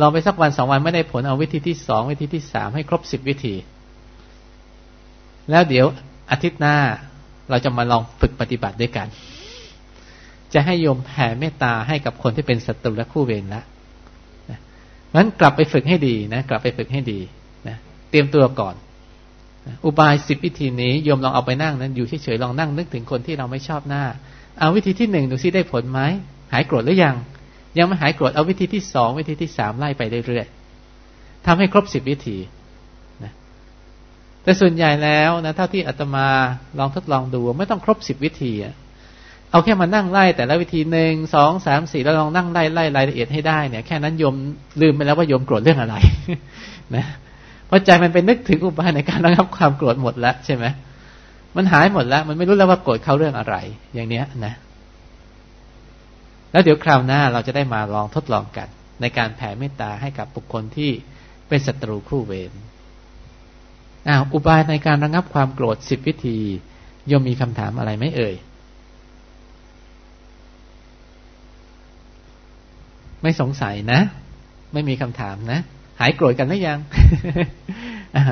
ลองไปสักวันสองวันไม่ได้ผลเอาวิธีที่สองวิธีที่สามให้ครบสิบวิธี แล้วเดี๋ยวอาทิตย์หน้าเราจะมาลองฝึกปฏิบัติด้วยกัน จะให้โยมแผ่เมตตาให้กับคนที่เป็นศัตรูและคู่เวรละ นั้นกลับไปฝึกให้ดีนะ กลับไปฝึกให้ดีนะเตรียมตัวก่อนอุบายสิบวิธีนี้โยมลองเอาไปนั่งนั้นอยู่เฉยๆลองนั่งนึกถึงคนที่เราไม่ชอบหน้า เอาวิธีที่หนึ่งดูซิได้ผลไหมหายโกรธหรือยัง ยังไม่หายโกรธเอาวิธีที่สองวิธีที่สามไล่ไปเรื่อยๆทำให้ครบสิบวิธีนะแต่ส่วนใหญ่แล้วนะเท่าที่อาตมาลองทดลองดูไม่ต้องครบสิบวิธี เอาแค่มานั่งไล่แต่ละวิธีหนึ่งสองสามสี่แล้วลองนั่งไล่ไล่รายละเอียดให้ได้เนี่ยแค่นั้นโยมลืมไปแล้วว่าโยมโกรธเรื่องอะไรนะเพราะใจมันเป็นนึกถึงอุบายในการระงับความโกรธหมดแล้วใช่ไหมมันหายหมดแล้ว มันไม่รู้แล้วว่าโกรธเขาเรื่องอะไร อย่างเนี้ยนะ แล้วเดี๋ยวคราวหน้าเราจะได้มาลองทดลองกัน ในการแผ่เมตตาให้กับบุคคลที่เป็นศัตรูคู่เวรอ้าวอุบายในการระงับความโกรธสิบวิธียมมีคำถามอะไรไหมเอ่ย ไม่สงสัยนะ ไม่มีคำถามนะ หายโกรธกันหรือยัง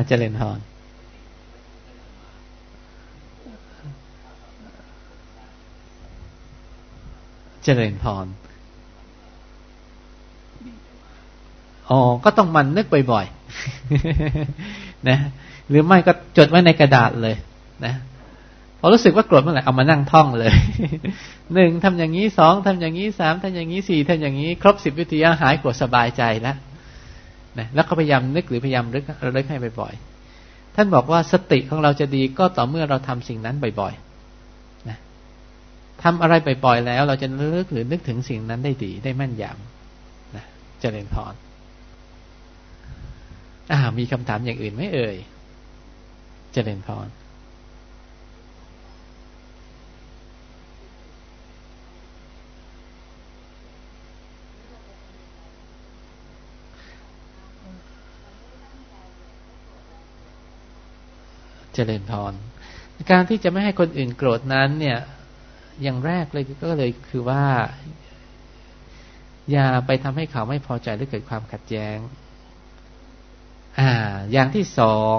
เจริญพรเจริญพรอ๋อ ก็ต้องมันนึกบ่อยๆ นะ หรือไม่ก็จดไว้ในกระดาษเลย นะ พอรู้สึกว่าโกรธเมื่อไหร่เอามานั่งท่องเลยหนึ่งทำอย่างนี้สองทำอย่างนี้สามทำอย่างนี้สี่ทำอย่างนี้ ครบสิบวิธีหายโกรธสบายใจแล้วนะแล้วก็พยายามนึกหรือพยายามรึกระลึกให้บ่อยๆท่านบอกว่าสติของเราจะดีก็ต่อเมื่อเราทำสิ่งนั้นบ่อยๆนะทำอะไรบ่อยๆแล้ว เราจะนึกหรือนึกถึงสิ่งนั้นได้ดีได้มั่นยำนะเจริญพรอ่ามีคำถามอย่างอื่นไหมเอ่ยเจริญพร เจริญพร การที่จะไม่ให้คนอื่นโกรธนั้น เนี่ย อย่างแรกเลยก็เลยคือว่า อย่าไปทำให้เขาไม่พอใจหรือเกิดความขัดแย้ง อ่า อย่างที่สอง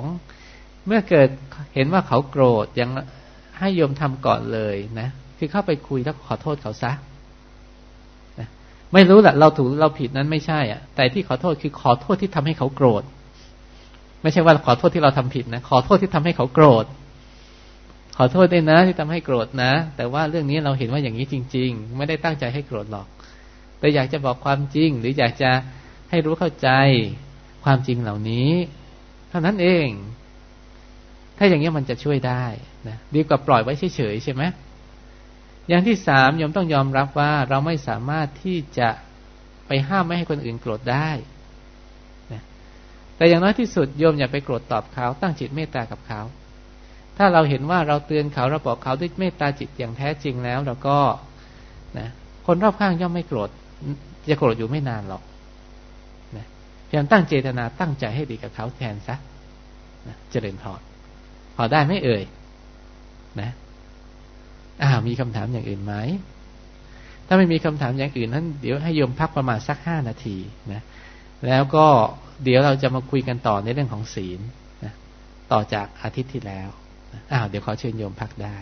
เมื่อเกิดเห็นว่าเขาโกรธยังให้โยมทำก่อนเลยนะคือเข้าไปคุยแล้วขอโทษเขาซะนะไม่รู้แหละเราถูกเราผิดนั้นไม่ใช่อะ แต่ที่ขอโทษคือขอโทษที่ทำให้เขาโกรธ ไม่ใช่ว่าขอโทษที่เราทำผิดนะขอโทษที่ทำให้เขาโกรธ ขอโทษด้วยนะ ที่ทำให้โกรธนะ แต่ว่าเรื่องนี้เราเห็นว่าอย่างนี้จริง ๆ ไม่ได้ตั้งใจให้โกรธหรอก แต่อยากจะบอกความจริง หรืออยากจะให้รู้เข้าใจความจริงเหล่านี้ เท่านั้นเอง ถ้าอย่างนี้มันจะช่วยได้นะดีกว่าปล่อยไว้เฉยๆใช่ไหมอย่างที่สามยมต้องยอมรับว่าเราไม่สามารถที่จะไปห้ามไม่ให้คนอื่นโกรธได้ แต่อย่างน้อยที่สุดโยมอย่าไปโกรธตอบเขาตั้งจิตเมตตากับเขา ถ้าเราเห็นว่าเราเตือนเขาเราบอกเขาด้วยเมตตาจิตอย่างแท้จริงแล้วเราก็นะคนรอบข้างย่อมไม่โกรธจะโกรธอยู่ไม่นานหรอกนะพยายามตั้งเจตนาตั้งใจให้ดีกับเขาแทนซะนะเจริญพรพอได้ไม่เอ่ยนะอ้าวมีคำถามอย่างอื่นไหมถ้าไม่มีคำถามอย่างอื่นนั้น เดี๋ยวให้โยมพักประมาณสักห้านาทีนะ แล้วก็ เดี๋ยวเราจะมาคุยกันต่อในเรื่องของศีลนะต่อจากอาทิตย์ที่แล้วอ้าวเดี๋ยวขอเชิญโยมพักได้